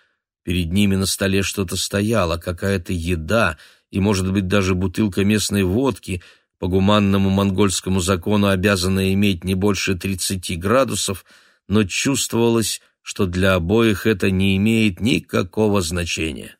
Перед ними на столе что-то стояло, какая-то еда и, может быть, даже бутылка местной водки, по гуманному монгольскому закону обязанная иметь не больше 30 градусов, но чувствовалось, что для обоих это не имеет никакого значения.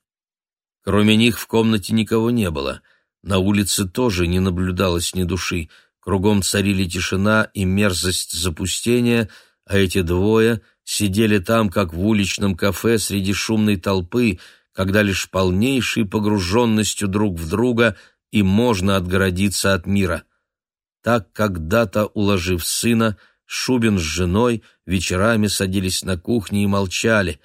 Кроме них в комнате никого не было. На улице тоже не наблюдалось ни души. Кругом царили тишина и мерзость запустения — а эти двое сидели там, как в уличном кафе среди шумной толпы, когда лишь полнейшей погруженностью друг в друга и можно отгородиться от мира. Так когда-то, уложив сына, Шубин с женой вечерами садились на кухне и молчали.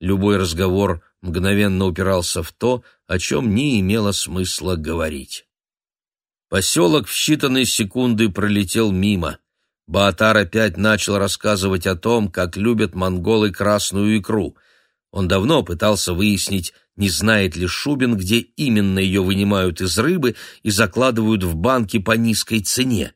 Любой разговор мгновенно упирался в то, о чем не имело смысла говорить. Поселок в считанные секунды пролетел мимо. Баатар опять начал рассказывать о том, как любят монголы красную икру. Он давно пытался выяснить, не знает ли Шубин, где именно ее вынимают из рыбы и закладывают в банки по низкой цене.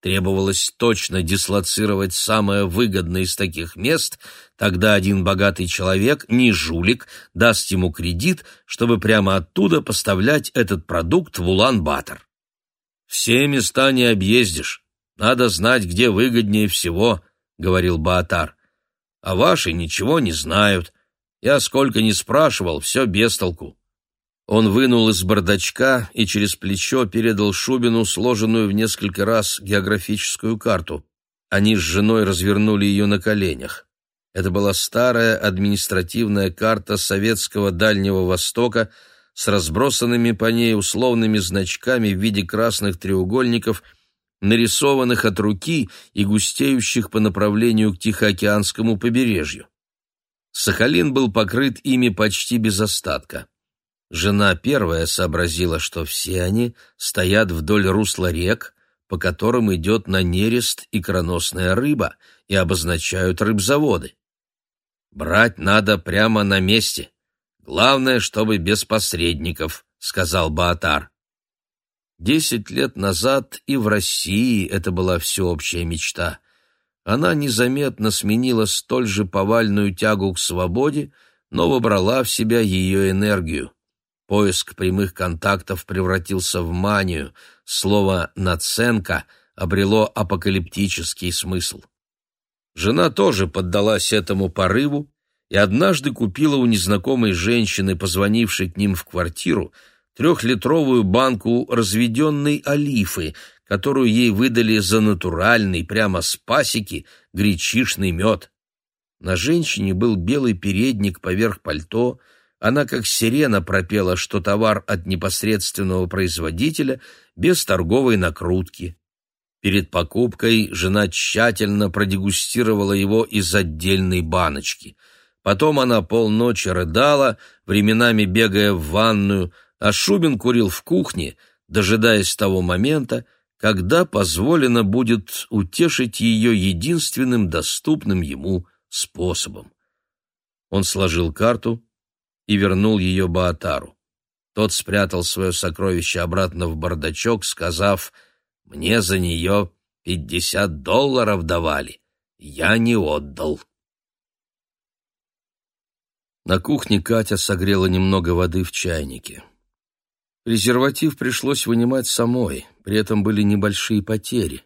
Требовалось точно дислоцировать самое выгодное из таких мест, тогда один богатый человек, не жулик, даст ему кредит, чтобы прямо оттуда поставлять этот продукт в Улан-Батор. Все места не объездишь, надо знать, где выгоднее всего, — говорил Баатар. А ваши ничего не знают. Я сколько ни спрашивал, все без толку. Он вынул из бардачка и через плечо передал Шубину сложенную в несколько раз географическую карту. Они с женой развернули ее на коленях. Это была старая административная карта советского Дальнего Востока с разбросанными по ней условными значками в виде красных треугольников – нарисованных от руки и густеющих по направлению к Тихоокеанскому побережью. Сахалин был покрыт ими почти без остатка. Жена первая сообразила, что все они стоят вдоль русла рек, по которым идет на нерест икроносная рыба, и обозначают рыбзаводы. «Брать надо прямо на месте. Главное, чтобы без посредников», — сказал Баатар. Десять лет назад и в России это была всеобщая мечта. Она незаметно сменила столь же повальную тягу к свободе, но вобрала в себя ее энергию. Поиск прямых контактов превратился в манию, слово «наценка» обрело апокалиптический смысл. Жена тоже поддалась этому порыву и однажды купила у незнакомой женщины, позвонившей к ним в квартиру, трехлитровую банку разведенной олифы, которую ей выдали за натуральный, прямо с пасеки, гречишный мед. На женщине был белый передник поверх пальто, она как сирена пропела, что товар от непосредственного производителя без торговой накрутки. Перед покупкой жена тщательно продегустировала его из отдельной баночки. Потом она полночи рыдала, временами бегая в ванную, а Шубин курил в кухне, дожидаясь того момента, когда позволено будет утешить ее единственным доступным ему способом. Он сложил карту и вернул ее Баатару. Тот спрятал свое сокровище обратно в бардачок, сказав, «Мне за нее пятьдесят долларов давали, я не отдал». На кухне Катя согрела немного воды в чайнике. Презерватив пришлось вынимать самой, при этом были небольшие потери.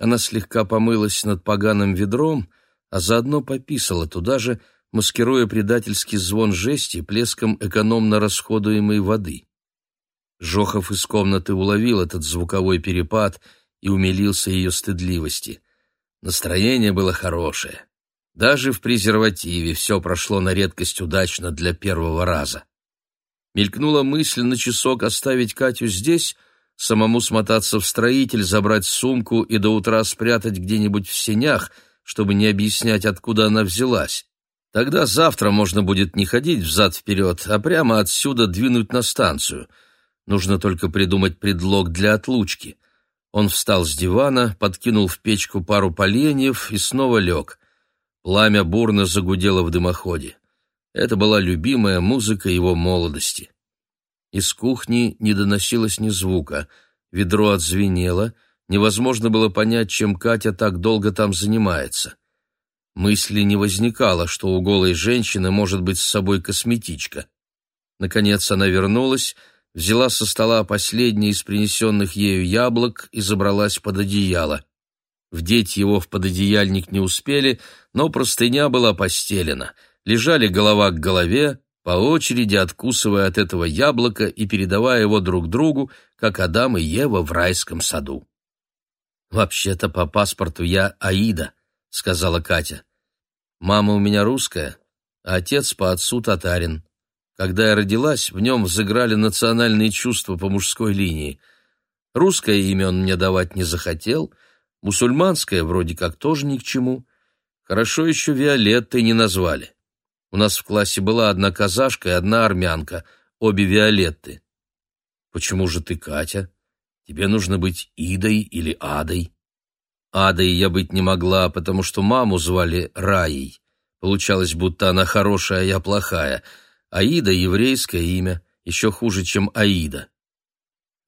Она слегка помылась над поганым ведром, а заодно пописала туда же, маскируя предательский звон жести плеском экономно расходуемой воды. Жохов из комнаты уловил этот звуковой перепад и умилился ее стыдливости. Настроение было хорошее. Даже в презервативе все прошло на редкость удачно для первого раза. Мелькнула мысль на часок оставить Катю здесь, самому смотаться в строитель, забрать сумку и до утра спрятать где-нибудь в сенях, чтобы не объяснять, откуда она взялась. Тогда завтра можно будет не ходить взад-вперед, а прямо отсюда двинуть на станцию. Нужно только придумать предлог для отлучки. Он встал с дивана, подкинул в печку пару поленьев и снова лег. Пламя бурно загудело в дымоходе. Это была любимая музыка его молодости. Из кухни не доносилось ни звука. Ведро отзвенело, невозможно было понять, чем Катя так долго там занимается. Мысли не возникало, что у голой женщины может быть с собой косметичка. Наконец она вернулась, взяла со стола последний из принесенных ею яблок и забралась под одеяло. Вдеть его в пододеяльник не успели, но простыня была постелена. Лежали голова к голове, по очереди откусывая от этого яблоко и передавая его друг другу, как Адам и Ева в райском саду. «Вообще-то по паспорту я Аида», — сказала Катя. «Мама у меня русская, а отец по отцу татарин. Когда я родилась, в нем взыграли национальные чувства по мужской линии. Русское имя он мне давать не захотел — Мусульманская вроде как тоже ни к чему. Хорошо еще Виолеттой не назвали. У нас в классе была одна казашка и одна армянка, обе Виолетты. Почему же ты Катя? Тебе нужно быть Идой или Адой. Адой я быть не могла, потому что маму звали Раей. Получалось, будто она хорошая, а я плохая. Аида — еврейское имя, еще хуже, чем Аида.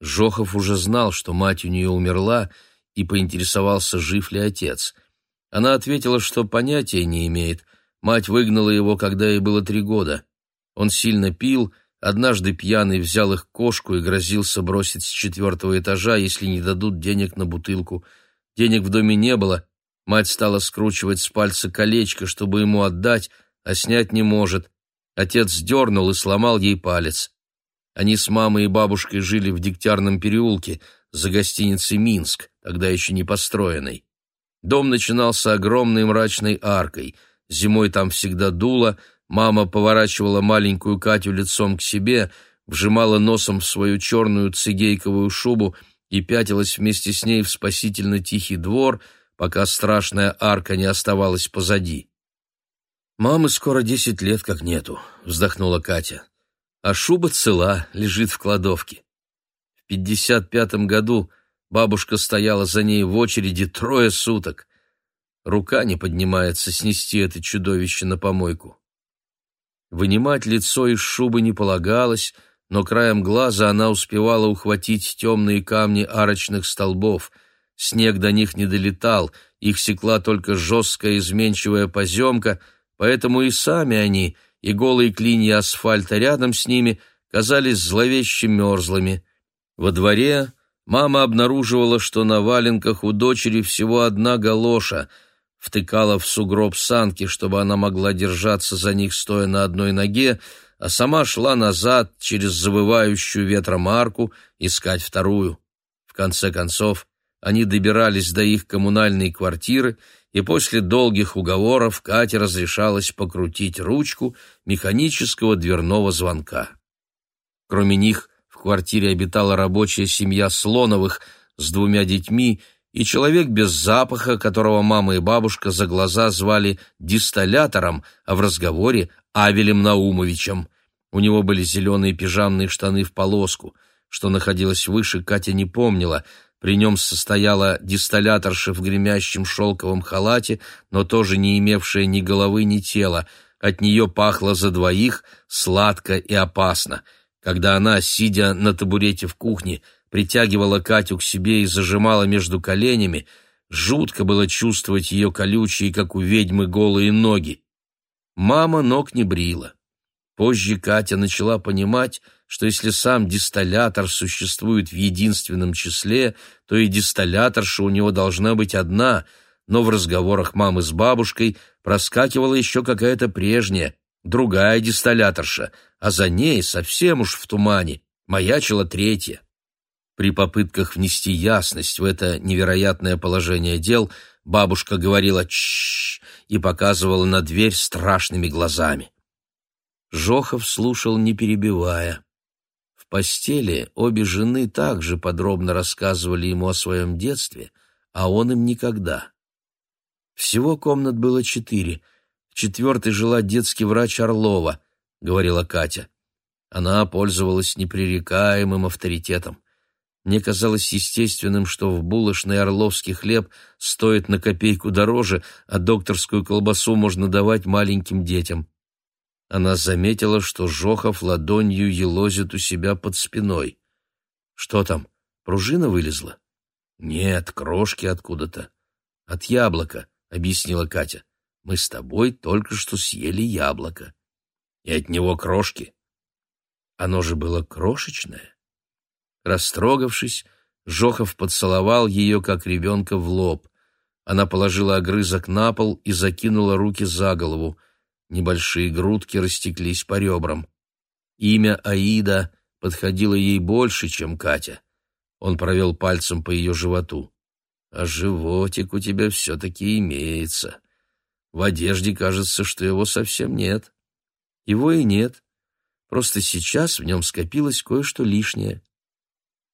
Жохов уже знал, что мать у нее умерла, и поинтересовался, жив ли отец. Она ответила, что понятия не имеет. Мать выгнала его, когда ей было три года. Он сильно пил, однажды пьяный взял их кошку и грозился бросить с четвертого этажа, если не дадут денег на бутылку. Денег в доме не было. Мать стала скручивать с пальца колечко, чтобы ему отдать, а снять не может. Отец дернул и сломал ей палец. Они с мамой и бабушкой жили в Дегтярном переулке — за гостиницей «Минск», тогда еще не построенной. Дом начинался огромной мрачной аркой. Зимой там всегда дуло, мама поворачивала маленькую Катю лицом к себе, вжимала носом в свою черную цигейковую шубу и пятилась вместе с ней в спасительно тихий двор, пока страшная арка не оставалась позади. «Мамы скоро десять лет как нету», — вздохнула Катя. «А шуба цела, лежит в кладовке. 55 году бабушка стояла за ней в очереди трое суток. Рука не поднимается снести это чудовище на помойку. Вынимать лицо из шубы не полагалось, но краем глаза она успевала ухватить темные камни арочных столбов. Снег до них не долетал, их секла только жесткая изменчивая поземка, поэтому и сами они, и голые клинья асфальта рядом с ними, казались зловеще мерзлыми. Во дворе мама обнаруживала, что на валенках у дочери всего одна галоша, втыкала в сугроб санки, чтобы она могла держаться за них, стоя на одной ноге, а сама шла назад через завывающую ветром арку искать вторую. В конце концов, они добирались до их коммунальной квартиры, и после долгих уговоров Кате разрешалось покрутить ручку механического дверного звонка. Кроме них, в квартире обитала рабочая семья Слоновых с двумя детьми и человек без запаха, которого мама и бабушка за глаза звали дистоллятором, а в разговоре Авелем Наумовичем. У него были зеленые пижамные штаны в полоску. Что находилось выше, Катя не помнила. При нем состояла дистолляторша в гремящем шелковом халате, но тоже не имевшая ни головы, ни тела. От нее пахло за двоих сладко и опасно — когда она, сидя на табурете в кухне, притягивала Катю к себе и зажимала между коленями, жутко было чувствовать ее колючие, как у ведьмы, голые ноги. Мама ног не брила. Позже Катя начала понимать, что если сам дистоллятор существует в единственном числе, то и дистолляторша у него должна быть одна, но в разговорах мамы с бабушкой проскакивала еще какая-то прежняя, другая дистолляторша, а за ней, совсем уж в тумане, маячила третья. При попытках внести ясность в это невероятное положение дел бабушка говорила «чшш» и показывала на дверь страшными глазами. Жохов слушал, не перебивая. В постели обе жены также подробно рассказывали ему о своем детстве, а он им никогда. Всего комнат было четыре. В четвертой жила детский врач Орлова, говорила Катя. Она пользовалась непререкаемым авторитетом. Мне казалось естественным, что в булочной орловский хлеб стоит на копейку дороже, а докторскую колбасу можно давать маленьким детям. Она заметила, что Жохов ладонью елозит у себя под спиной. «Что там, пружина вылезла?» «Нет, крошки откуда-то. От яблока», — объяснила Катя. «Мы с тобой только что съели яблоко. И от него крошки. Оно же было крошечное». Растрогавшись, Жохов поцеловал ее, как ребенка, в лоб. Она положила огрызок на пол и закинула руки за голову. Небольшие грудки растеклись по ребрам. Имя Аида подходило ей больше, чем Катя. Он провел пальцем по ее животу. «А животик у тебя все-таки имеется. В одежде кажется, что его совсем нет. Его и нет. Просто сейчас в нем скопилось кое-что лишнее.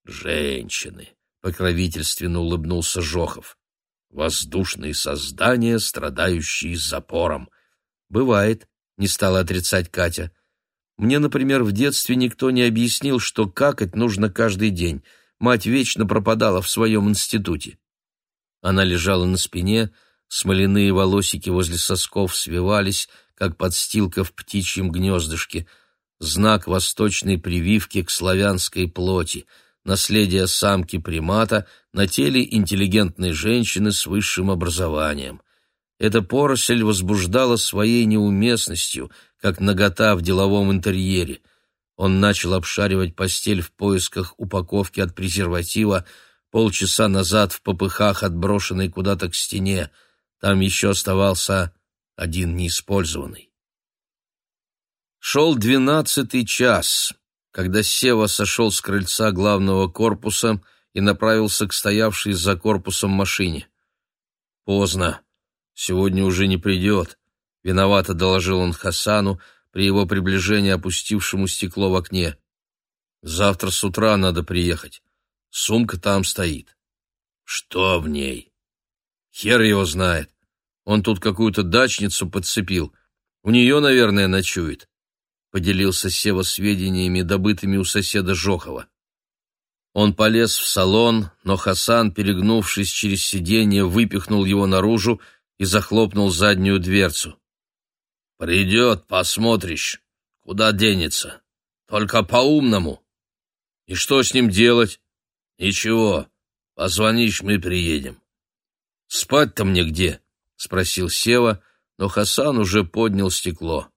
Женщины, покровительственно улыбнулся Жохов. Воздушные создания, страдающие запором. Бывает, не стала отрицать Катя. Мне, например, в детстве никто не объяснил, что какать нужно каждый день. Мать вечно пропадала в своем институте. Она лежала на спине, смоляные волосики возле сосков свивались, как подстилка в птичьем гнездышке, знак восточной прививки к славянской плоти — наследие самки примата на теле интеллигентной женщины с высшим образованием. Эта поросль возбуждала своей неуместностью, как нагота в деловом интерьере. Он начал обшаривать постель в поисках упаковки от презерватива, полчаса назад в попыхах, отброшенной куда-то к стене. Там еще оставался один неиспользованный. Шел двенадцатый час когда Сева сошел с крыльца главного корпуса и направился к стоявшей за корпусом машине. «Поздно. Сегодня уже не придет», — виновато доложил он Хасану при его приближении опустившему стекло в окне. «Завтра с утра надо приехать. Сумка там стоит». «Что в ней?» «Хер его знает. Он тут какую-то дачницу подцепил. У нее, наверное, ночует поделился Сева сведениями, добытыми у соседа Жохова. Он полез в салон, но Хасан, перегнувшись через сиденье, выпихнул его наружу и захлопнул заднюю дверцу. «Придет, посмотришь, куда денется. Только по-умному. И что с ним делать? Ничего, позвонишь, мы приедем». «Спать-то мне где?» — спросил Сева, но Хасан уже поднял стекло.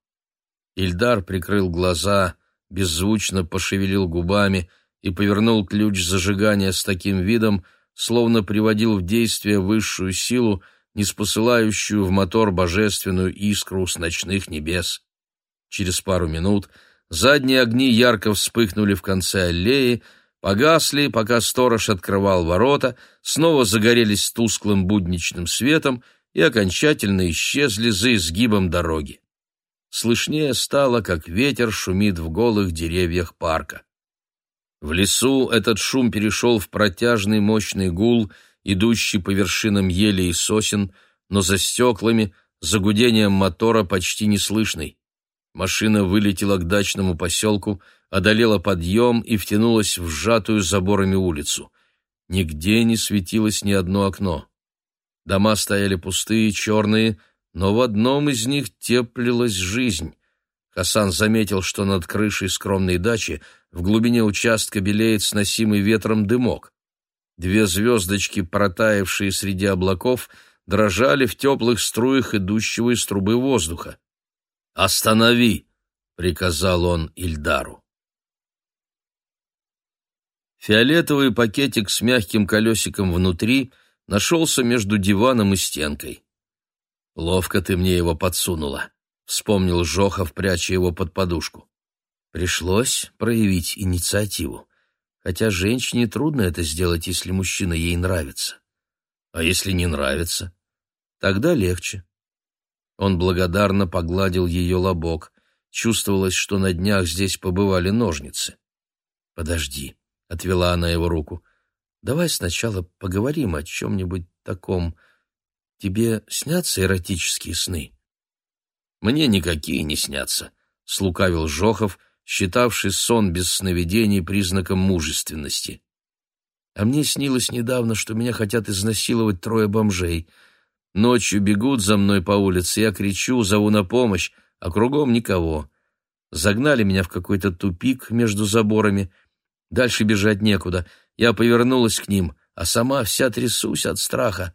Ильдар прикрыл глаза, беззвучно пошевелил губами и повернул ключ зажигания с таким видом, словно приводил в действие высшую силу, не спосылающую в мотор божественную искру с ночных небес. Через пару минут задние огни ярко вспыхнули в конце аллеи, погасли, пока сторож открывал ворота, снова загорелись тусклым будничным светом и окончательно исчезли за изгибом дороги. Слышнее стало, как ветер шумит в голых деревьях парка. В лесу этот шум перешел в протяжный мощный гул, идущий по вершинам ели и сосен, но за стеклами, за гудением мотора почти неслышный. Машина вылетела к дачному поселку, одолела подъем и втянулась в сжатую заборами улицу. Нигде не светилось ни одно окно. Дома стояли пустые, черные, но в одном из них теплилась жизнь. Хасан заметил, что над крышей скромной дачи в глубине участка белеет сносимый ветром дымок. Две звездочки, протаявшие среди облаков, дрожали в теплых струях идущего из трубы воздуха. «Останови!» — приказал он Ильдару. Фиолетовый пакетик с мягким колесиком внутри нашелся между диваном и стенкой. «Ловко ты мне его подсунула», — вспомнил Жохов, пряча его под подушку. Пришлось проявить инициативу. Хотя женщине трудно это сделать, если мужчина ей нравится. А если не нравится? Тогда легче. Он благодарно погладил ее лобок. Чувствовалось, что на днях здесь побывали ножницы. «Подожди», — отвела она его руку. «Давай сначала поговорим о чем-нибудь таком Тебе снятся эротические сны? Мне никакие не снятся, слукавил Жохов, считавший сон без сновидений признаком мужественности. А мне снилось недавно, что меня хотят изнасиловать трое бомжей. Ночью бегут за мной по улице, я кричу, зову на помощь, а кругом никого. Загнали меня в какой-то тупик между заборами. Дальше бежать некуда. Я повернулась к ним, а сама вся трясусь от страха.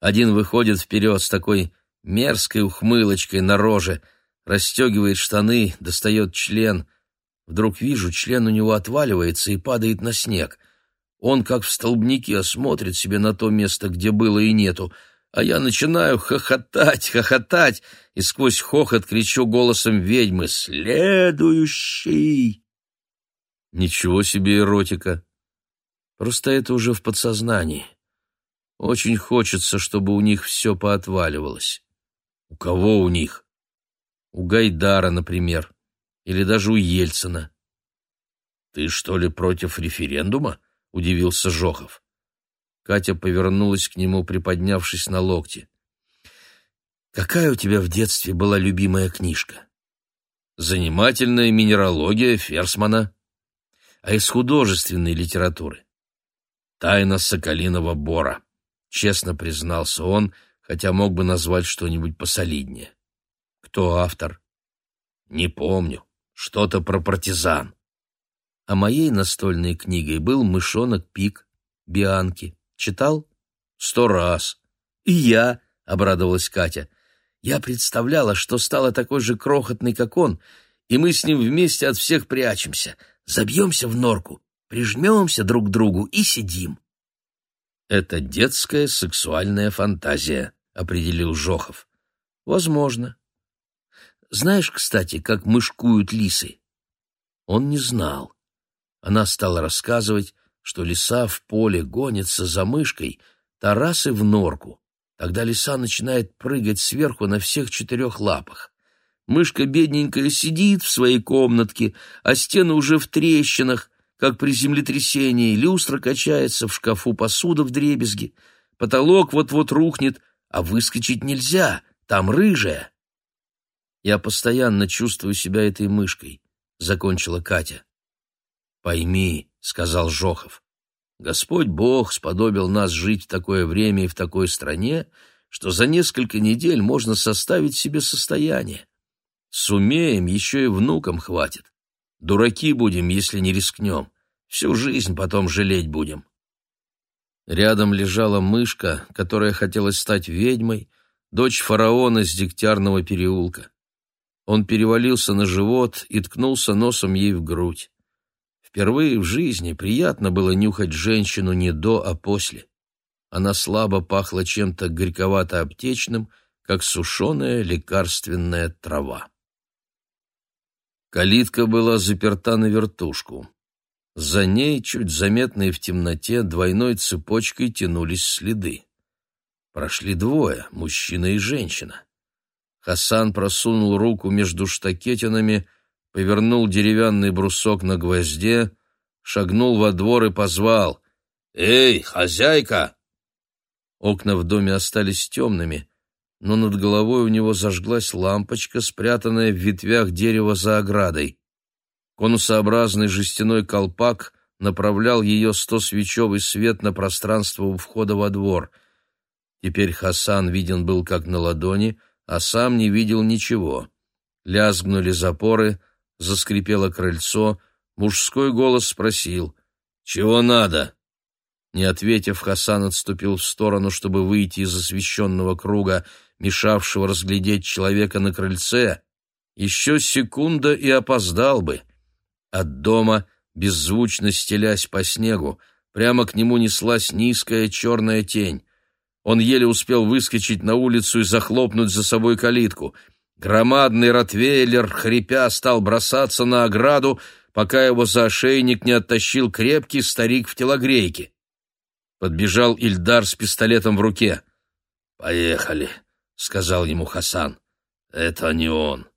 Один выходит вперед с такой мерзкой ухмылочкой на роже, расстегивает штаны, достает член. Вдруг вижу, член у него отваливается и падает на снег. Он, как в столбнике, смотрит себе на то место, где было и нету, а я начинаю хохотать, хохотать, и сквозь хохот кричу голосом ведьмы «Следующий!» Ничего себе эротика! Просто это уже в подсознании. Очень хочется, чтобы у них все поотваливалось. У кого у них? У Гайдара, например, или даже у Ельцина. «Ты что ли против референдума?» — удивился Жохов. Катя повернулась к нему, приподнявшись на локте. «Какая у тебя в детстве была любимая книжка?» «Занимательная минералогия Ферсмана». «А из художественной литературы?» «Тайна Соколиного Бора», — честно признался он, хотя мог бы назвать что-нибудь посолиднее. «Кто автор?» «Не помню. Что-то про партизан». А моей настольной книгой был «Мышонок Пик» Бианки. Читал? Сто раз. И я, — обрадовалась Катя. Я представляла, что стала такой же крохотной, как он, и мы с ним вместе от всех прячемся, забьемся в норку, прижмемся друг к другу и сидим. Это детская сексуальная фантазия, — определил Жохов. Возможно. Знаешь, кстати, как мышкуют лисы? Он не знал. Она стала рассказывать, что лиса в поле гонится за мышкой, тарасы в норку. Тогда лиса начинает прыгать сверху на всех четырех лапах. Мышка бедненькая сидит в своей комнатке, а стены уже в трещинах, как при землетрясении, люстра качается, в шкафу посуда в дребезги, потолок вот-вот рухнет, а выскочить нельзя, там рыжая. Я постоянно чувствую себя этой мышкой, — закончила Катя. Пойми, — сказал Жохов. «Господь Бог сподобил нас жить в такое время и в такой стране, что за несколько недель можно составить себе состояние. Сумеем, еще и внукам хватит. Дураки будем, если не рискнем. Всю жизнь потом жалеть будем». Рядом лежала мышка, которая хотела стать ведьмой, дочь фараона с Дегтярного переулка. Он перевалился на живот и ткнулся носом ей в грудь. Впервые в жизни приятно было нюхать женщину не до, а после. Она слабо пахла чем-то горьковато-аптечным, как сушеная лекарственная трава. Калитка была заперта на вертушку. За ней, чуть заметные в темноте, двойной цепочкой тянулись следы. Прошли двое, мужчина и женщина. Хасан просунул руку между штакетинами, повернул деревянный брусок на гвозде, шагнул во двор и позвал «Эй, хозяйка!» Окна в доме остались темными, но над головой у него зажглась лампочка, спрятанная в ветвях дерева за оградой. Конусообразный жестяной колпак направлял ее стосвечевый свет на пространство у входа во двор. Теперь Хасан виден был как на ладони, а сам не видел ничего. Лязгнули запоры — заскрипело крыльцо, мужской голос спросил «Чего надо?». Не ответив, Хасан отступил в сторону, чтобы выйти из освещенного круга, мешавшего разглядеть человека на крыльце. Еще секунда и опоздал бы. От дома, беззвучно стелясь по снегу, прямо к нему неслась низкая черная тень. Он еле успел выскочить на улицу и захлопнуть за собой калитку — Громадный ротвейлер, хрипя, стал бросаться на ограду, пока его за ошейник не оттащил крепкий старик в телогрейке. Подбежал Ильдар с пистолетом в руке. «Поехали», — сказал ему Хасан. «Это не он».